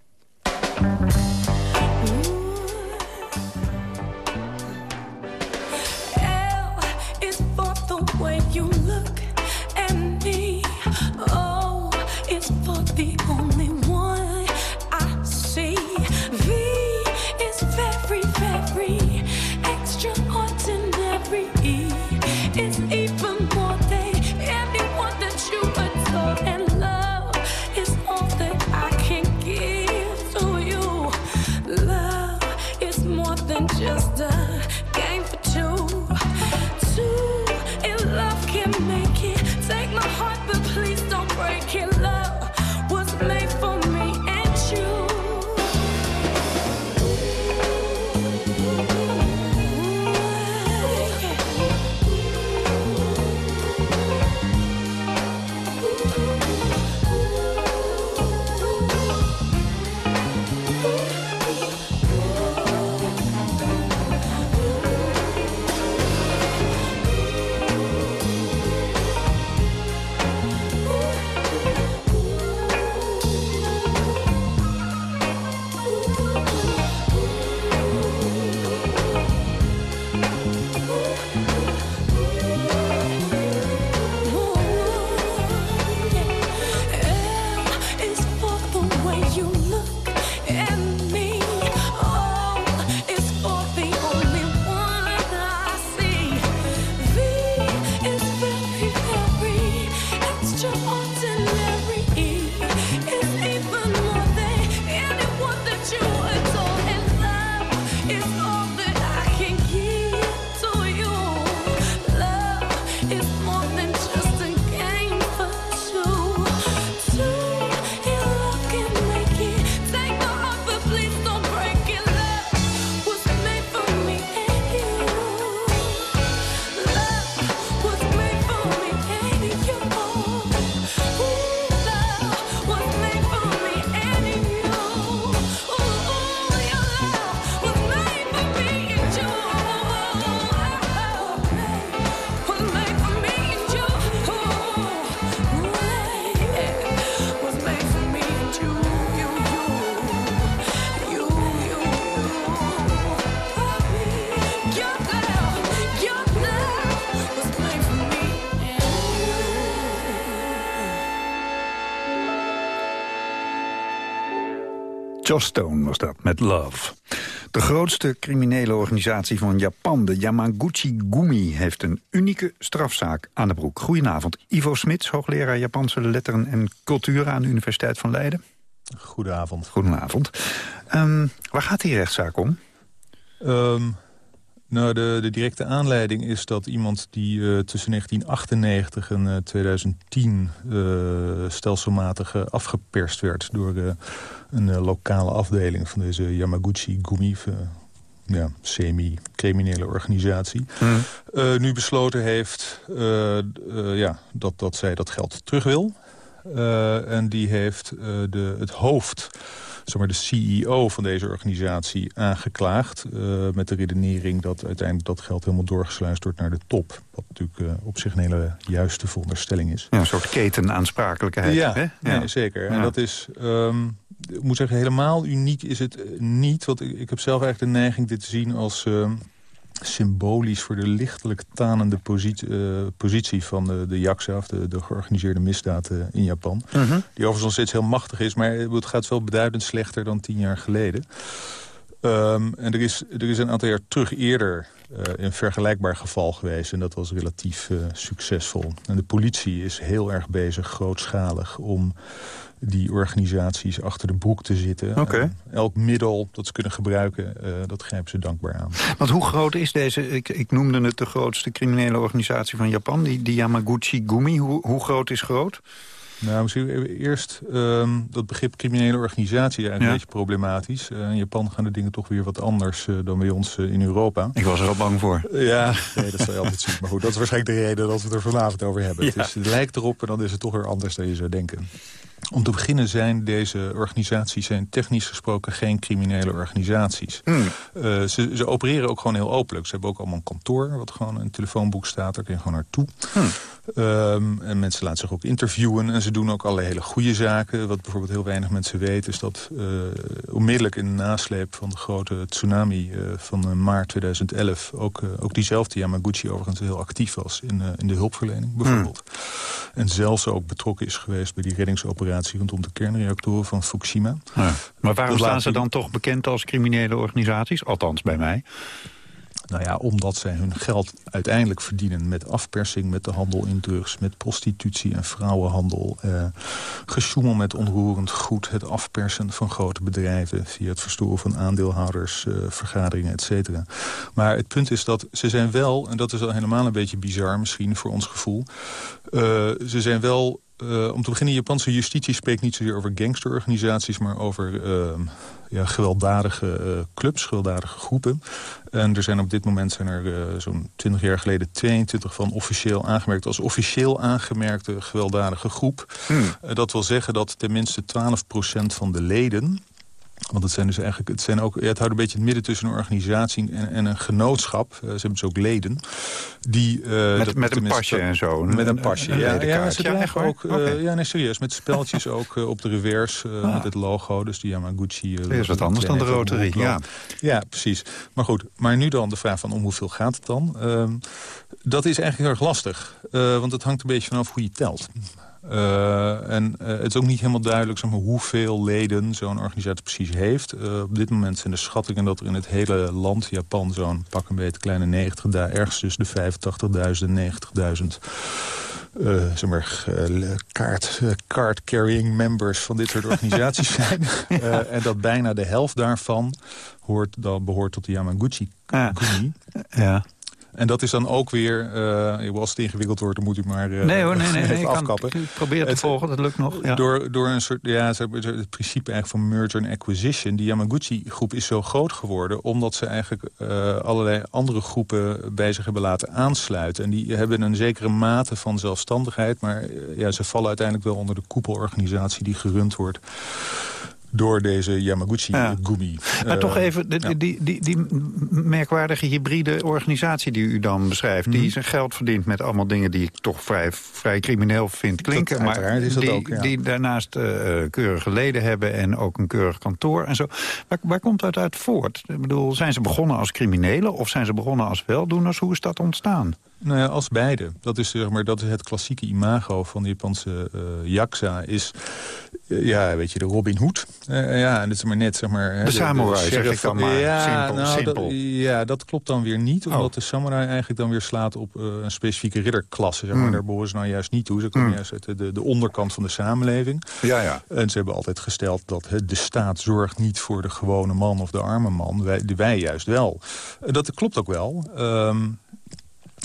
Joss Stone was dat, met Love. De grootste criminele organisatie van Japan, de Yamaguchi Gumi... heeft een unieke strafzaak aan de broek. Goedenavond, Ivo Smits, hoogleraar Japanse letteren en cultuur... aan de Universiteit van Leiden. Goedenavond. Goedenavond. Ehm, waar gaat die rechtszaak om? Ehm, nou, de, de directe aanleiding is dat iemand die eh, tussen 1998 en eh, 2010 eh, stelselmatig eh, afgeperst werd door een lokale afdeling van deze Yamaguchi Gumi, ja, semi-criminele organisatie, eh, nu besloten heeft ja, dat, dat zij dat geld terug wil. En die heeft de, het hoofd, zeg maar de CEO van deze organisatie, aangeklaagd. eh, met de redenering dat uiteindelijk dat geld helemaal doorgesluist wordt naar de top. Wat natuurlijk eh, op zich een hele juiste veronderstelling is. Ja, een soort ketenaansprakelijkheid. Ja, hè? nee, zeker. En Ja. dat is, ehm, ik moet zeggen, helemaal uniek is het eh, niet. Want ik, ik heb zelf eigenlijk de neiging dit te zien als ehm, symbolisch voor de lichtelijk tanende positie, eh, positie van de, de Yakuza, of de, de georganiseerde misdaad eh, in Japan. Mhm. Die overigens nog steeds heel machtig is, maar het gaat wel beduidend slechter dan tien jaar geleden. Ehm, en er is, er is een aantal jaar terug eerder eh, een vergelijkbaar geval geweest. En dat was relatief succesvol. En de politie is heel erg bezig, grootschalig... om die organisaties achter de broek te zitten. Elk middel dat ze kunnen gebruiken, eh, dat grijpen ze dankbaar aan. Want hoe groot is deze, ik, ik noemde het de grootste criminele organisatie van Japan... die, die Yamaguchi Gumi, hoe, hoe groot is groot? Nou, misschien even eerst ehm, dat begrip criminele organisatie eigenlijk Ja. een beetje problematisch. Eh, in Japan gaan de dingen toch weer wat anders eh, dan bij ons in Europa. Ik was er al bang voor. Ja, nee, dat zal je altijd zien. Maar goed, dat is waarschijnlijk de reden dat we het er vanavond over hebben. Ja. Is, het lijkt erop en dan is het toch weer anders dan je zou denken. Om te beginnen zijn deze organisaties zijn technisch gesproken geen criminele organisaties. Hmm. Eh, ze, ze opereren ook gewoon heel openlijk. Ze hebben ook allemaal een kantoor, wat gewoon een telefoonboek staat. Daar kun je gewoon naartoe. Hmm. Ehm, en mensen laten zich ook interviewen. En ze doen ook allerlei hele goede zaken. Wat bijvoorbeeld heel weinig mensen weten... is dat eh, onmiddellijk in de nasleep van de grote tsunami eh, van maart 2011... Ook, ook diezelfde Yamaguchi overigens heel actief was in, in de hulpverlening bijvoorbeeld. En zelfs ook betrokken is geweest bij die reddingsoperatie... rondom de kernreactoren van Fukushima. Ja. Maar waarom Dat staan ze dan toch bekend als criminele organisaties? Althans, bij mij. Nou ja, omdat zij hun geld uiteindelijk verdienen met afpersing... met de handel in drugs, met prostitutie en vrouwenhandel. Eh, gesjoemel met onroerend goed, het afpersen van grote bedrijven... via het verstoren van aandeelhouders, eh, vergaderingen, et cetera. Maar het punt is dat ze zijn wel, en dat is al helemaal een beetje bizar misschien voor ons gevoel... eh, ze zijn wel uh, om te beginnen, Japanse justitie spreekt niet zozeer over gangsterorganisaties... maar over uh, ja, gewelddadige uh, clubs, gewelddadige groepen. En er zijn op dit moment zijn er zo'n 20 jaar geleden 22 van officieel aangemerkt... als officieel aangemerkte gewelddadige groep. Hmm. dat wil zeggen dat tenminste 12% van de leden... Want het zijn dus eigenlijk, het, zijn ook, ja, het houdt een beetje het midden tussen een organisatie en, en een genootschap. Uh, ze hebben dus ook leden. Die, uh, met met een pasje en zo. Met een pasje, ja. ja ze dragen ja, ook, uh, okay. ja nee, serieus, met speltjes ook op de reverse ah. met het logo. Dus die Yamaguchi. dat is wat anders dan de Rotary, ja. Ja, precies. Maar goed, maar nu dan de vraag van om hoeveel gaat het dan? Ehm, dat is eigenlijk heel erg lastig. want het hangt een beetje vanaf hoe je telt. Uh, en uh, het is ook niet helemaal duidelijk zeg maar, hoeveel leden zo'n organisatie precies heeft. Uh, op dit moment zijn de schattingen dat er in het hele land Japan zo'n pak een beetje kleine 90 daar ergens tussen de 85.000 en 90.000 uh, zeg maar, uh, kaart, uh, card-carrying members van dit soort organisaties zijn. Uh, en dat bijna de helft daarvan hoort, dan behoort tot de Yamaguchi-Gumi. Ja. En dat is dan ook weer, uh, als het ingewikkeld wordt, dan moet u maar uh, nee, hoor, nee, nee, nee, afkappen. Kan, probeer te volgen, dat lukt nog. Ja. Door, door een soort, ja, het principe eigenlijk van merger and acquisition. Die Yamaguchi-groep is zo groot geworden, omdat ze eigenlijk uh, allerlei andere groepen bij zich hebben laten aansluiten. En die hebben een zekere mate van zelfstandigheid, maar ja, ze vallen uiteindelijk wel onder de koepelorganisatie die gerund wordt door deze Yamaguchi-gumi. Ja. Maar uh, toch even, die, ja. die, die, die, merkwaardige hybride organisatie die u dan beschrijft... Mm die zijn geld verdient met allemaal dingen die ik toch vrij, vrij crimineel vind klinken. Dat, maar is dat die, ook, ja. die daarnaast uh, keurige leden hebben en ook een keurig kantoor en zo. Waar, waar komt dat uit voort? Ik bedoel, zijn ze begonnen als criminelen of zijn ze begonnen als weldoeners? Hoe is dat ontstaan? Nou ja, als beide. Dat is, zeg maar, dat is het klassieke imago van de Japanse uh, yaksa. Is, uh, ja, weet je, de Robin Hood. Uh, ja, en dat is maar net, zeg maar... De, de samurai, de zeg ik dan maar. Ja, simpel, nou, simpel. Dat, ja, dat klopt dan weer niet. Omdat oh. de samurai eigenlijk dan weer slaat op een specifieke ridderklasse. Zeg maar. Mm. Daar behoren ze nou juist niet toe. Ze komen mm. juist uit de, de onderkant van de samenleving. Ja, ja. En ze hebben altijd gesteld dat he, de staat zorgt niet voor de gewone man of de arme man. Wij, wij juist wel. Dat klopt ook wel. Um,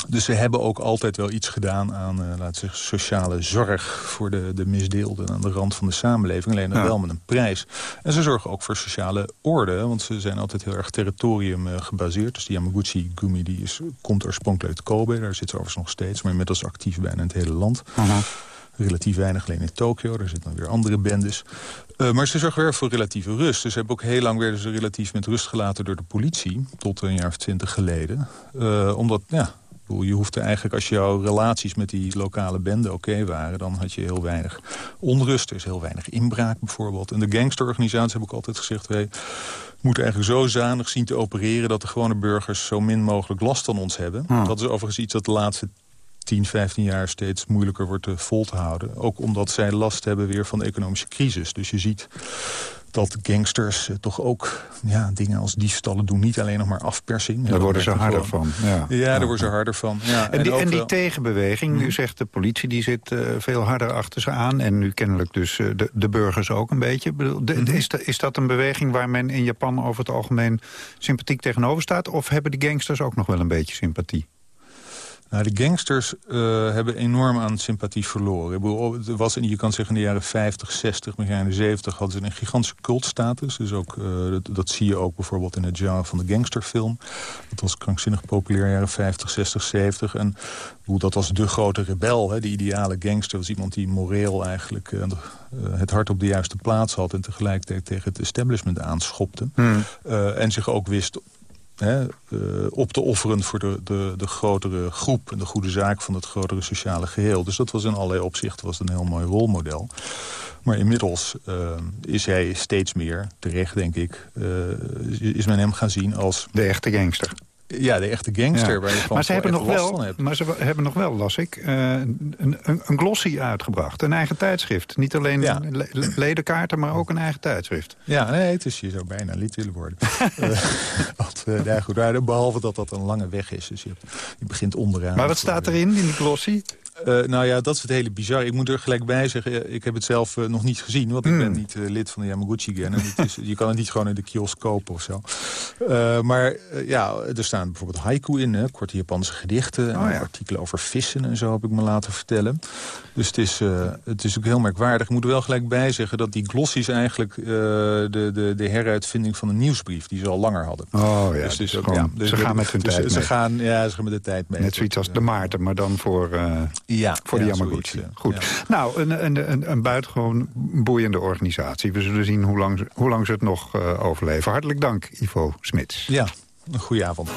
dus ze hebben ook altijd wel iets gedaan aan uh, laten zeggen, sociale zorg... voor de, de misdeelden aan de rand van de samenleving. Alleen dan ja. wel met een prijs. En ze zorgen ook voor sociale orde. Want ze zijn altijd heel erg territorium uh, gebaseerd. Dus die Yamaguchi-gumi die is, komt oorspronkelijk uit Kobe. Daar zit ze overigens nog steeds. Maar inmiddels actief bijna in het hele land. Uh -huh. Relatief weinig alleen in Tokio. Daar zitten dan weer andere bendes. Uh, maar ze zorgen weer voor relatieve rust. Dus ze hebben ook heel lang werden ze relatief met rust gelaten door de politie. Tot een jaar of twintig geleden. Uh, omdat, ja, je hoeft er eigenlijk, als jouw relaties met die lokale bende oké okay waren... dan had je heel weinig onrust. Er is heel weinig inbraak bijvoorbeeld. En de gangsterorganisaties heb ik altijd gezegd... Wij moeten eigenlijk zo zanig zien te opereren... dat de gewone burgers zo min mogelijk last van ons hebben. Hmm. Dat is overigens iets dat de laatste 10, 15 jaar steeds moeilijker wordt vol te houden. Ook omdat zij last hebben weer van de economische crisis. Dus je ziet dat gangsters toch ook ja, dingen als diefstallen doen. Niet alleen nog maar afpersing. Daar worden ze harder gewoon. van. Ja, ja daar worden ze harder van. Ja, en, die, en, en die tegenbeweging, mm. nu zegt de politie... die zit uh, veel harder achter ze aan. En nu kennelijk dus uh, de, de burgers ook een beetje. De, mm -hmm. is, de, is dat een beweging waar men in Japan over het algemeen... sympathiek tegenover staat? Of hebben de gangsters ook nog wel een beetje sympathie? Nou, de gangsters uh, hebben enorm aan sympathie verloren. Het was, je kan zeggen, in de jaren 50, 60, jaren 70... hadden ze een gigantische cultstatus. Dus ook, uh, dat, dat, zie je ook bijvoorbeeld in het genre van de gangsterfilm. Dat was krankzinnig populair in de jaren 50, 60, 70. En dat was de grote rebel. Hè, de ideale gangster was iemand die moreel eigenlijk uh, het hart op de juiste plaats had... en tegelijkertijd tegen het establishment aanschopte. Hmm. en zich ook wist Hè, uh, op te offeren voor de, de, de grotere groep... en de goede zaak van het grotere sociale geheel. Dus dat was in allerlei opzichten was een heel mooi rolmodel. Maar inmiddels uh, is hij steeds meer, terecht denk ik... Uh, is men hem gaan zien als... De echte gangster. Ja, de echte gangster Ja. waar je van maar ze hebben, nog wel, hebt. maar ze hebben nog wel, las ik, eh, een, een, een glossy uitgebracht. Een eigen tijdschrift. Niet alleen Ja. le- le- ledenkaarten, maar ook een eigen tijdschrift. Ja, nee, het is je zou bijna lid willen worden. Eh, want, eh, ja, goed, maar behalve dat dat een lange weg is. Dus je, hebt- je begint onderaan. Maar wat staat erin, in die glossy? Eh, nou ja, dat is het hele bizar. Ik moet er gelijk bij zeggen, eh, ik heb het zelf eh, nog niet gezien. Want Hmm. ik ben niet eh, lid van de Yamaguchi-gen. En het is- je kan het niet gewoon in de kiosk kopen of zo. Maar ja, er staan bijvoorbeeld haiku in. Hè, korte Japanse gedichten. en Oh, ja. artikelen over vissen en zo heb ik me laten vertellen. Dus het is, het is ook heel merkwaardig. Ik moet er wel gelijk bij zeggen dat die glossies eigenlijk... de, de, de heruitvinding van een nieuwsbrief die ze al langer hadden. Oh ja, Dus dus gewoon- ja, dus- ze gaan met hun dus tijd ze mee. gaan, Ja, ze gaan met de tijd mee. Net zoiets als de Maarten, maar dan voor, Ja, voor de ja, Yamaguchi. zoiets, ja. Goed. Nou, een, een, een, een buitengewoon boeiende organisatie. We zullen zien hoe lang, ze- hoe lang ze het nog eh, overleven. Hartelijk dank, Ivo Smits. Ja, een goede avond.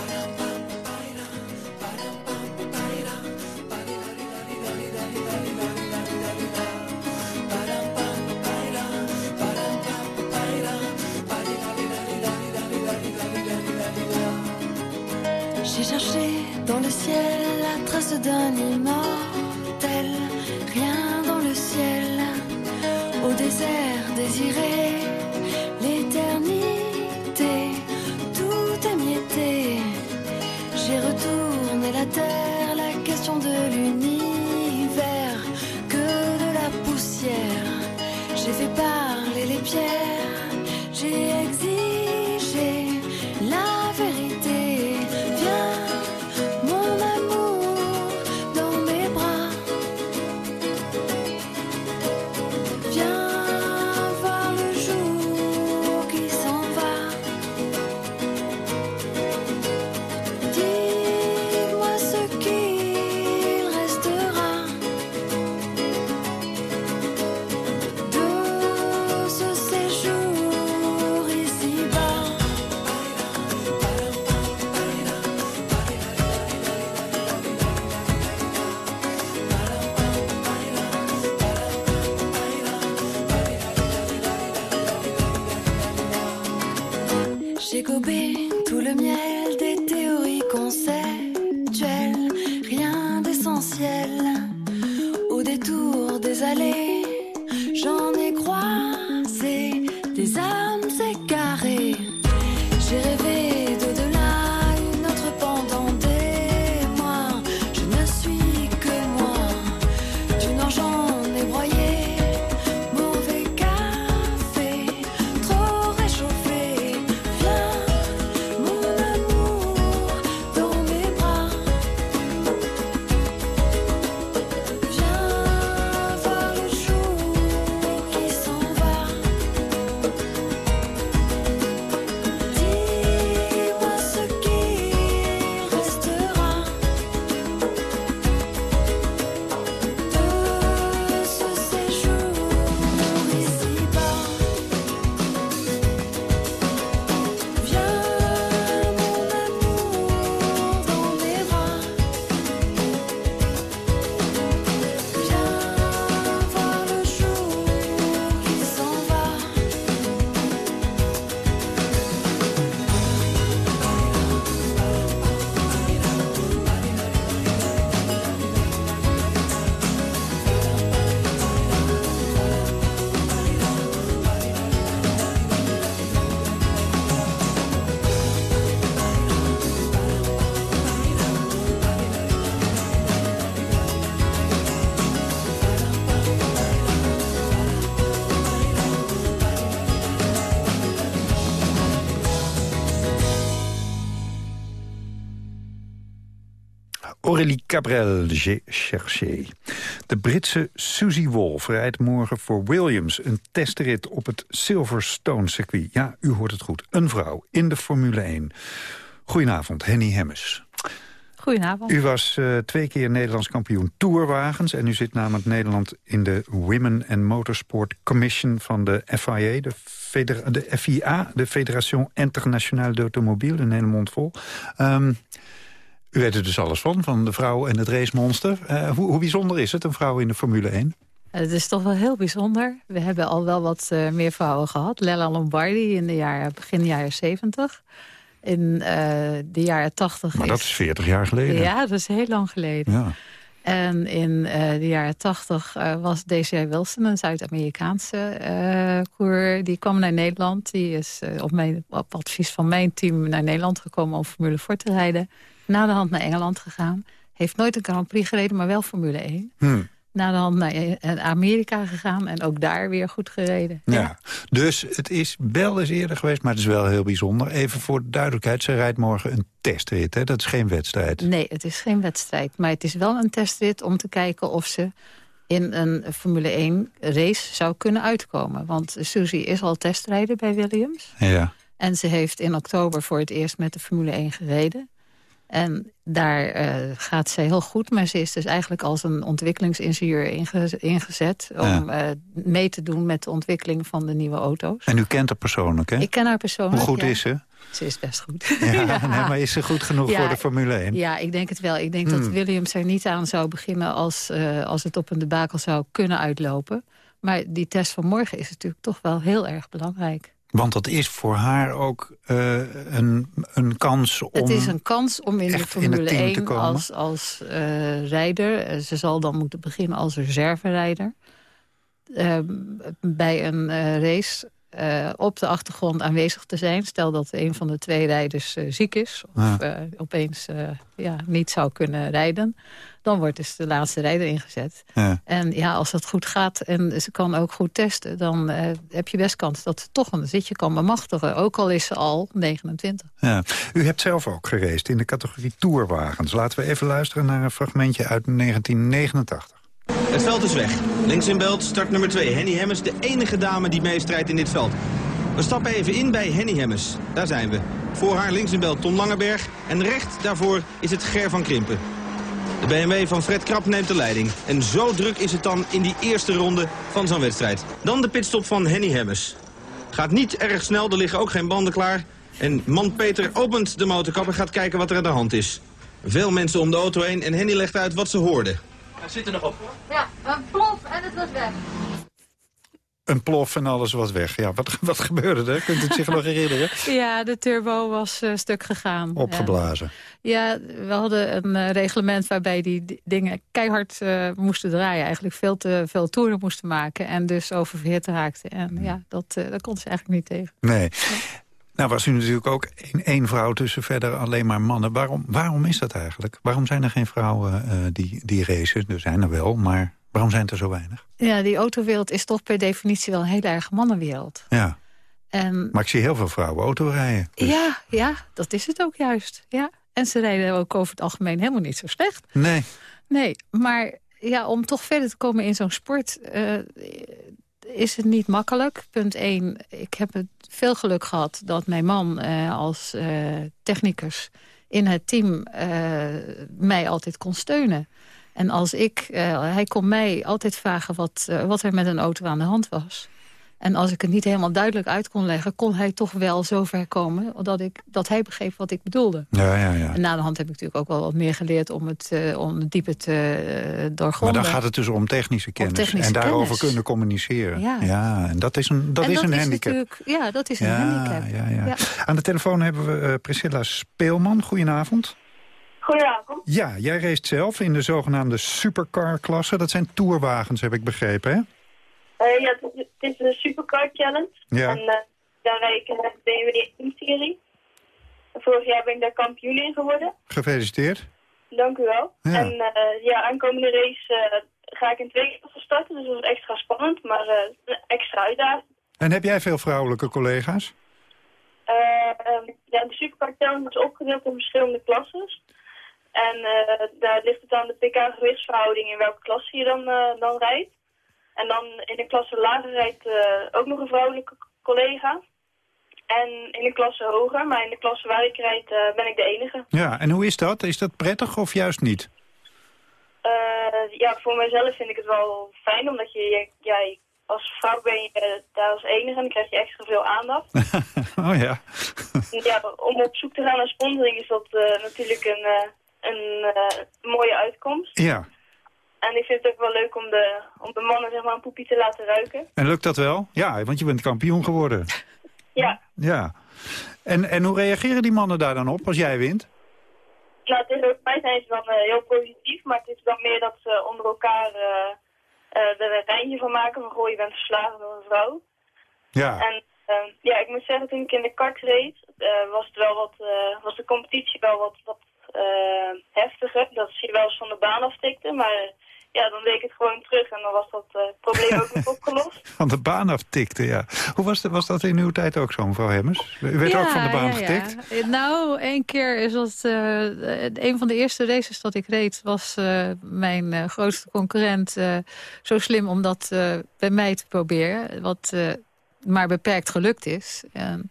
Aurélie Cabrel, J'ai cherché. De Britse Susie Wolf rijdt morgen voor Williams... een testrit op het Silverstone-circuit. Ja, u hoort het goed. Een vrouw in de Formule 1. Goedenavond, Henny Hemmes. Goedenavond. U was eh, twee keer Nederlands kampioen tourwagens... en u zit namens Nederland in de Women and Motorsport Commission van de FIA... de, federa- de FIA, de Fédération Internationale d'Automobile, een hele mond vol. Ehm, u weet er dus alles van, van de vrouw en het racemonster. Eh, hoe, hoe bijzonder is het, een vrouw in de Formule 1? Het is toch wel heel bijzonder. We hebben al wel wat eh, meer vrouwen gehad. Lella Lombardi in de jaren, begin jaren 70. In eh, de jaren tachtig Maar dat is 40 jaar geleden. Ja, dat is heel lang geleden. Ja. En in de jaren tachtig eh, was Daisy Wilson, een Zuid-Amerikaanse eh coureur. Die kwam naar Nederland. Die is op, mijn, op advies van mijn team naar Nederland gekomen om Formule 4 te rijden. Na de hand naar Engeland gegaan. Heeft nooit een Grand Prix gereden, maar wel Formule 1. Hm. Na de hand naar eh, Amerika gegaan en ook daar weer goed gereden. Ja. Dus het is wel eens eerder geweest, maar het is wel heel bijzonder. Even voor de duidelijkheid, ze rijdt morgen een testrit. Hè? Dat is geen wedstrijd. Nee, het is geen wedstrijd. Maar het is wel een testrit om te kijken of ze in een Formule 1 race zou kunnen uitkomen. Want Susie is al testrijder bij Williams. Ja. En ze heeft in oktober voor het eerst met de Formule 1 gereden. En daar eh, gaat zij heel goed. Maar ze is dus eigenlijk als een ontwikkelingsingenieur inge- ingezet... om eh, mee te doen met de ontwikkeling van de nieuwe auto's. En u kent haar persoonlijk, hè? Ik ken haar persoonlijk, Hoe goed ja. is ze? Ze is best goed. Ja, Nee, maar is ze goed genoeg voor de Formule 1? Ja, ik denk het wel. Ik denk dat Hmm. Williams er niet aan zou beginnen... Als, eh, als het op een debakel zou kunnen uitlopen. Maar die test van morgen is natuurlijk toch wel heel erg belangrijk. Want dat is voor haar ook eh, een, een kans om... Het is een kans om in de in Formule team te 1 komen. als, als eh, rijder... eh, ze zal dan moeten beginnen als reserverijder... eh, bij een race op de achtergrond aanwezig te zijn. Stel dat een van de twee rijders ziek is... of Ja. opeens ja, niet zou kunnen rijden... dan wordt dus de laatste rijder ingezet. Ja. En ja, als dat goed gaat en ze kan ook goed testen... dan eh, heb je best kans dat ze toch een zitje kan bemachtigen. Ook al is ze al 29. Ja. U hebt zelf ook gereisd in de categorie tourwagens. Laten we even luisteren naar een fragmentje uit 1989. Het veld is weg. Links in beeld start nummer 2. Henny Hemmers, de enige dame die meestrijdt in dit veld. We stappen even in bij Henny Hemmers. Daar zijn we. Voor haar links in beeld Tom Langeberg. En recht daarvoor is het Ger van Krimpen. De BMW van Fred Krap neemt de leiding. En zo druk is het dan in die eerste ronde van zo'n wedstrijd. Dan de pitstop van Henny Hemmers. Gaat niet erg snel, er liggen ook geen banden klaar. En man Peter opent de motorkap en gaat kijken wat er aan de hand is. Veel mensen om de auto heen en Henny legt uit wat ze hoorden. Hij zit er nog op. Ja, een plof en het was weg. Een plof en alles was weg. Ja, wat, wat gebeurde er? Kunt u het zich nog herinneren? Ja, de turbo was eh, stuk gegaan. Opgeblazen. Ja, we hadden een eh, reglement waarbij die dingen keihard eh, moesten draaien. Eigenlijk veel te veel toeren moesten maken en dus oververhit raakten. En ja, dat, eh dat kon ze eigenlijk niet tegen. Nee. Nou was u natuurlijk ook één, één vrouw tussen verder alleen maar mannen. Waarom, waarom is dat eigenlijk? Waarom zijn er geen vrouwen die, die racen? Er zijn er wel, maar waarom zijn er zo weinig? Ja, die autowereld is toch per definitie wel een heel erg mannenwereld. Ja, En maar ik zie heel veel vrouwen autorijden. ja, ja, dat is het ook juist. Ja. En ze rijden ook over het algemeen helemaal niet zo slecht. Nee. Nee, maar ja, om toch verder te komen in zo'n sport... eh, is het niet makkelijk. Punt 1, ik heb het veel geluk gehad dat mijn man eh, als eh, technicus in het team mij altijd kon steunen. En als ik, eh, hij kon mij altijd vragen wat, eh, wat er met een auto aan de hand was. En als ik het niet helemaal duidelijk uit kon leggen... kon hij toch wel zover komen dat, ik, dat hij begreep wat ik bedoelde. Ja, ja, ja. En na de hand heb ik natuurlijk ook wel wat meer geleerd... om het, eh, om het diepe te eh, Maar dan gaat het dus om technische kennis. technische en daarover kennis. kunnen communiceren. Ja. en dat is een, dat En is een is handicap. natuurlijk- Ja, dat is een Ja, handicap. ja, ja. Aan de telefoon hebben we Priscilla Speelman. Goedenavond. Goedenavond. Ja, jij race zelf in de zogenaamde supercar-klasse. Dat zijn tourwagens, heb ik begrepen, hè? Eh, ja, het is- de Supercar Challenge. Ja. En uh, daar rijd ik in de BMW 1-serie. Vorig jaar ben ik daar kampioen in geworden. Gefeliciteerd. Dank u wel. Ja. En eh, ja, aankomende race eh, ga ik in twee klassen starten. Dus dat is extra spannend, maar eh, een extra uitdaging. En heb jij veel vrouwelijke collega's? Eh, ehm, ja, de Supercar Challenge is opgedeeld in verschillende klasses. En eh, daar ligt het aan de pk-gewichtsverhouding in welke klasse je dan, eh, dan rijdt. En dan in de klasse lager rijdt eh, ook nog een vrouwelijke collega. En in de klasse hoger, maar in de klasse waar ik rijd ben ik de enige. Ja, en hoe is dat? Is dat prettig of juist niet? Ja, voor mijzelf vind ik het wel fijn, omdat je, je- als vrouw ben je daar als enige en dan krijg je extra veel aandacht. oh ja. Ja, om op zoek te gaan naar sponsoring is dat natuurlijk een, een eh, mooie uitkomst. Ja. En ik vind het ook wel leuk om de, om de mannen zeg maar een poepie te laten ruiken. En lukt dat wel? Ja, want je bent kampioen geworden. Ja, Ja. En, en hoe reageren die mannen daar dan op als jij wint? Nou, tegen mij zijn ze dan eh, heel positief, maar het is dan meer dat ze onder elkaar eh, eh, er een rijntje van maken van goh, je bent verslagen door een vrouw. Ja. En ja, ik moet zeggen, toen ik in de kart reed, was, het wel wat, was de competitie wel wat, wat heftiger. Dat ze je wel eens van de baan aftikte, maar eh, ja, dan deed ik het gewoon terug en dan was dat eh, probleem ook nog opgelost. Van de baan aftikte, ja. Hoe was, de, was dat in uw tijd ook zo, mevrouw Hemmers? U werd ook van de baan ja, getikt? Ja. Nou, één keer is dat... eh, een van de eerste races dat ik reed... was eh, mijn eh, grootste concurrent eh, zo slim om dat eh, bij mij te proberen. Wat eh, maar beperkt gelukt is. En,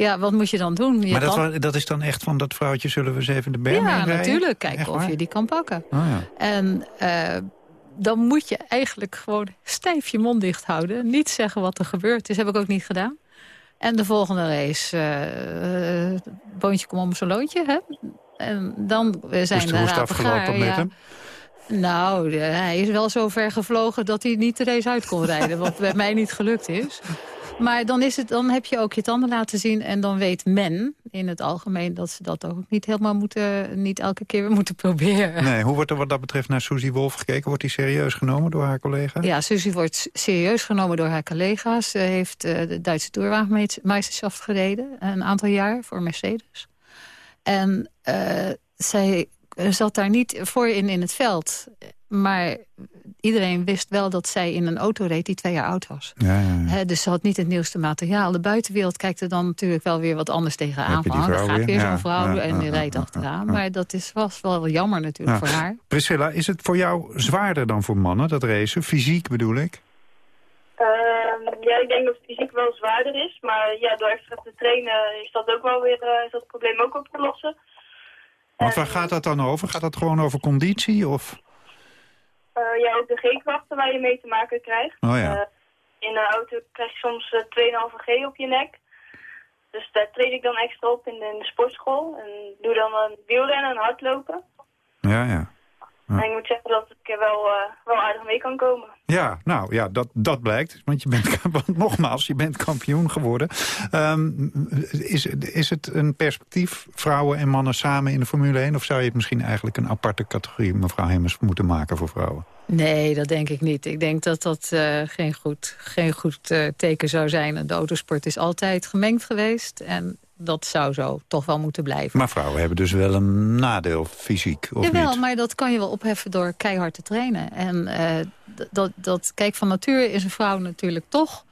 ja, wat moet je dan doen? Je Maar dat, kan- dat is dan echt van dat vrouwtje, zullen we eens even de berm Ja, natuurlijk. Kijken Echt of waar? je die kan pakken. Oh, ja. En eh, dan moet je eigenlijk gewoon stijf je mond dicht houden. Niet zeggen wat er gebeurd is. Heb ik ook niet gedaan. En de volgende race, eh, eh, boontje kom om zo'n loontje. Hè? En dan zijn de rapen afgelopen met ja. hem? Nou, de- hij is wel zo ver gevlogen dat hij niet de race uit kon rijden. Wat bij mij niet gelukt is. Maar dan, is het, dan heb je ook je tanden laten zien. En dan weet men in het algemeen dat ze dat ook niet helemaal moeten... niet elke keer weer moeten proberen. Nee, hoe wordt er wat dat betreft naar Susie Wolf gekeken? Wordt die serieus genomen door haar collega? Ja, Susie wordt serieus genomen door haar collega's. Ze heeft eh, de Duitse Tourwagenmeisterschaft gereden. Een aantal jaar voor Mercedes. En eh, zij zat daar niet voor in in het veld. Maar iedereen wist wel dat zij in een auto reed die twee jaar oud was. Ja, ja, dus ze had niet het nieuwste materiaal. De buitenwereld kijkt er dan natuurlijk wel weer wat anders tegenaan. Heb je die Van, oh, gaat weer? zo'n vrouw ja, en ja, die rijdt ja, achteraan. Maar dat is, was wel jammer natuurlijk Ja. voor haar. Priscilla, is het voor jou zwaarder dan voor mannen, dat racen? Fysiek bedoel ik? Ehm, ja, ik denk dat het fysiek wel zwaarder is, maar ja, door extra te trainen is dat ook wel weer, eh, is dat probleem ook op te lossen. Want waar gaat dat dan over? Gaat dat gewoon over conditie? Of? Eh, ja, ook de G-krachten waar je mee te maken krijgt. Oh ja. Eh, in een auto krijg je soms eh, 2,5 G op je nek. Dus daar train ik dan extra op in de, in de sportschool. En doe dan een wielrennen en hardlopen. Ja, ja. En ik moet zeggen dat ik er wel, eh, wel aardig mee kan komen. Ja, nou ja, dat, dat blijkt. Want je bent, nogmaals, je bent kampioen geworden. Ehm, is, is het een perspectief, vrouwen en mannen samen in de Formule 1? Of zou je het misschien eigenlijk een aparte categorie, mevrouw Hemmers, moeten maken voor vrouwen? Nee, dat denk ik niet. Ik denk dat dat eh, geen goed, geen goed eh, teken zou zijn. De autosport is altijd gemengd geweest. En dat zou zo toch wel moeten blijven. Maar vrouwen hebben dus wel een nadeel, fysiek, of Jawel, niet? maar dat kan je wel opheffen door keihard te trainen. En eh, dat, dat, kijk, van nature is een vrouw natuurlijk toch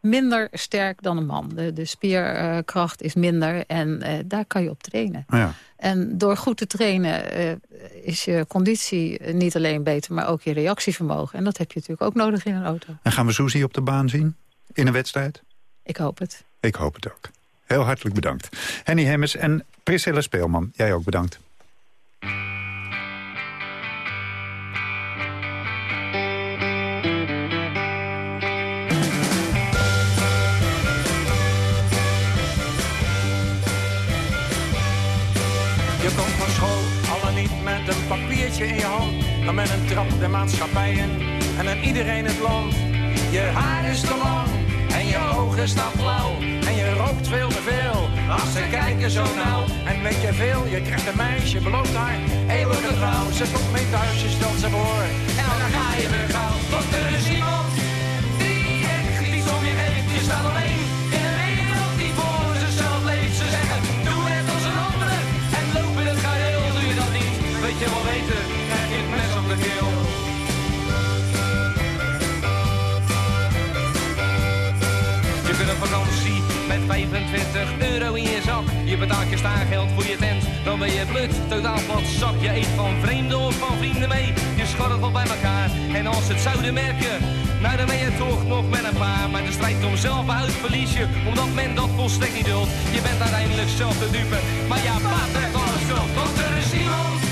minder sterk dan een man. De, de spierkracht is minder en eh, daar kan je op trainen. Ja. En door goed te trainen eh, is je conditie niet alleen beter... maar ook je reactievermogen. En dat heb je natuurlijk ook nodig in een auto. En gaan we Suzy op de baan zien? In een wedstrijd? Ik hoop het. Ik hoop het ook. Heel hartelijk bedankt. Henny Hemmers en Priscilla Speelman, jij ook bedankt. Je komt van school, alle niet met een papiertje in je hand, maar met een trap de maatschappij in en aan iedereen het land. Je haar is te lang en je ogen staan blauw ze kijken zo nauw en weet je veel, je krijgt een meisje, belooft haar eeuwige trouw. Ze komt mee thuis, je ze voor en dan ga je weer gauw. Want er is iemand die echt iets om je heeft, je staat alleen in een wereld die voor zichzelf leeft. Ze zeggen, doe het als een ander en loop in het gareel. Doe je dat niet, weet je wel weten, krijg je het mes op de keel. Met 25 euro betaalt je staargeld voor je tent, dan ben je blut. Totaal wat zak, je eet van vreemden of van vrienden mee. Je scharrelt wel bij elkaar en als het zouden merken, nou dan ben je toch nog met een paar. Maar de strijd om zelf uit verlies je, omdat men dat volstrekt niet duldt. Je bent uiteindelijk zelf de dupe, maar ja, heeft alles schuld. Want er is iemand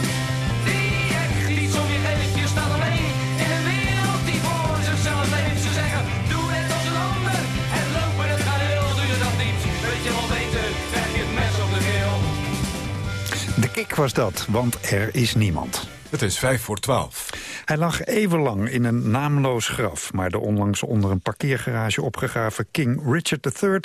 De kick was dat, want er is niemand. Het is vijf voor twaalf. Hij lag eeuwenlang in een naamloos graf... maar de onlangs onder een parkeergarage opgegraven King Richard III...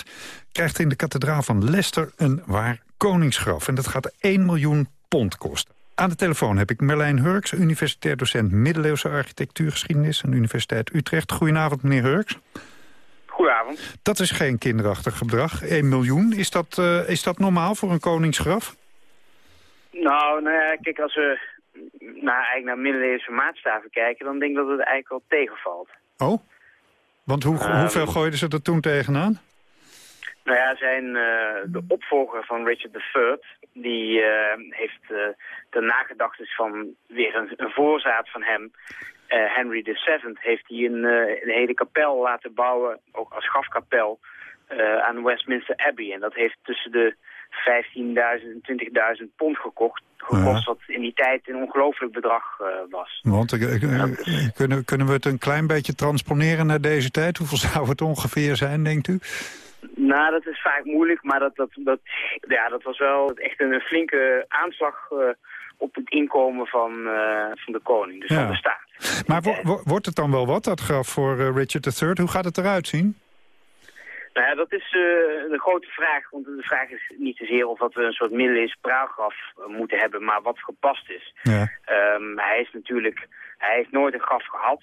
krijgt in de kathedraal van Leicester een waar koningsgraf. En dat gaat 1 miljoen pond kosten. Aan de telefoon heb ik Merlijn Hurks, universitair docent middeleeuwse architectuurgeschiedenis aan de Universiteit Utrecht. Goedenavond, meneer Hurks. Goedenavond. Dat is geen kinderachtig bedrag. 1 miljoen, is dat, eh, is dat normaal voor een koningsgraf? Nou, nou ja, kijk, als we nou, eigenlijk naar middeleeuwse maatstaven kijken... dan denk ik dat het eigenlijk wel tegenvalt. Oh? Want hoe, Ehm. hoeveel gooiden ze er toen tegenaan? Nou ja, zijn uh, de opvolger van Richard III... die uh, heeft uh, de nagedachtenis van weer een, een voorzaat van hem... Henry VII heeft hij een, een, hele kapel laten bouwen, ook als grafkapel... aan Westminster Abbey. En dat heeft tussen de 15.000 en 20.000 pond gekocht, gekost, Ja. wat in die tijd een ongelooflijk bedrag uh, was. Want uh, uh, kunnen, kunnen we het een klein beetje transponeren naar deze tijd? Hoeveel zou het ongeveer zijn, denkt u? Nou, dat is vaak moeilijk, maar dat, dat, dat, ja, dat was wel echt een flinke aanslag uh, op het inkomen van, van de koning, dus ja. van de staat. Maar wo wordt het dan wel wat, dat graf voor Richard III? Hoe gaat het eruit zien? Nou ja, dat is uh, de grote vraag. Want de vraag is niet zozeer of dat we een soort middeleeuws praalgraf uh, moeten hebben, maar wat gepast is. Ja. Um, hij is natuurlijk, hij heeft nooit een graf gehad.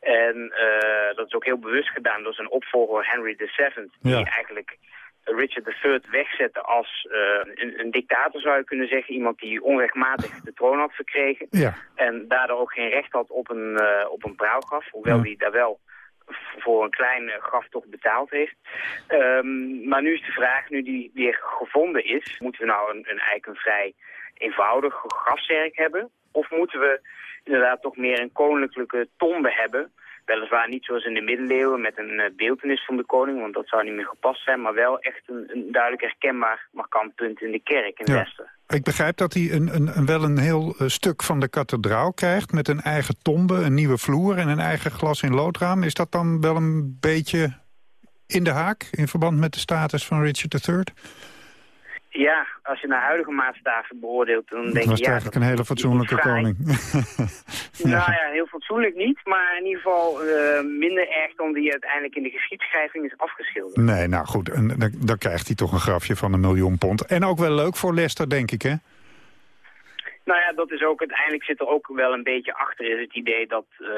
En uh, dat is ook heel bewust gedaan door zijn opvolger Henry VII. Die Ja. eigenlijk Richard III wegzette als een, een, dictator zou je kunnen zeggen. Iemand die onrechtmatig de troon had verkregen. Ja. En daardoor ook geen recht had op een, op een praalgraf. Hoewel Ja. hij daar wel voor een klein graf toch betaald heeft. Um, maar nu is de vraag, nu die weer gevonden is, moeten we nou een, een eigenlijk een vrij eenvoudig grafzerk hebben? Of moeten we inderdaad toch meer een koninklijke tombe hebben? Weliswaar niet zoals in de middeleeuwen met een uh, beeldenis van de koning, want dat zou niet meer gepast zijn, maar wel echt een, een duidelijk herkenbaar markant punt in de kerk in Ja. Leicester. Ik begrijp dat hij een, een, een, wel een heel uh, stuk van de kathedraal krijgt... met een eigen tombe, een nieuwe vloer en een eigen glas in loodraam. Is dat dan wel een beetje in de haak... in verband met de status van Richard III? Ja, als je naar huidige maatstaven beoordeelt, dan Dat denk was je... Ja, eigenlijk dat- een hele fatsoenlijke koning. Nou ja, heel fatsoenlijk niet, maar in ieder geval uh, minder erg dan die uiteindelijk in de geschiedschrijving is afgeschilderd. Nee, nou goed, en dan, dan krijgt hij toch een grafje van een miljoen pond. En ook wel leuk voor Leicester, denk ik, hè? Nou ja, dat is ook, uiteindelijk zit er ook wel een beetje achter is het idee dat, uh,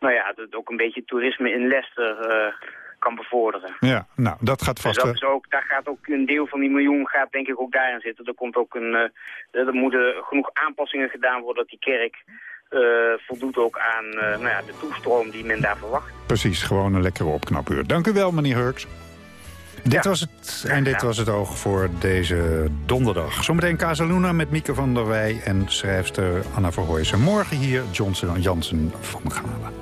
nou ja, dat ook een beetje toerisme in Leicester uh, kan bevorderen. Ja, nou, dat gaat vast... Dus dat is ook, daar gaat ook een deel van die miljoen gaat denk ik ook daarin zitten. Er komt ook een, uh, er moeten genoeg aanpassingen gedaan worden dat die kerk uh, voldoet ook aan uh, nou ja, de toestroom die men daar verwacht. Precies, gewoon een lekkere opknapuur. Dank u wel, meneer Hurks. Dit was het, en dit was het oog voor deze donderdag. Zometeen Casaluna met Mieke van der Wij en schrijfster Anna Verhooysen. Morgen hier Johnson Jansen van Galen.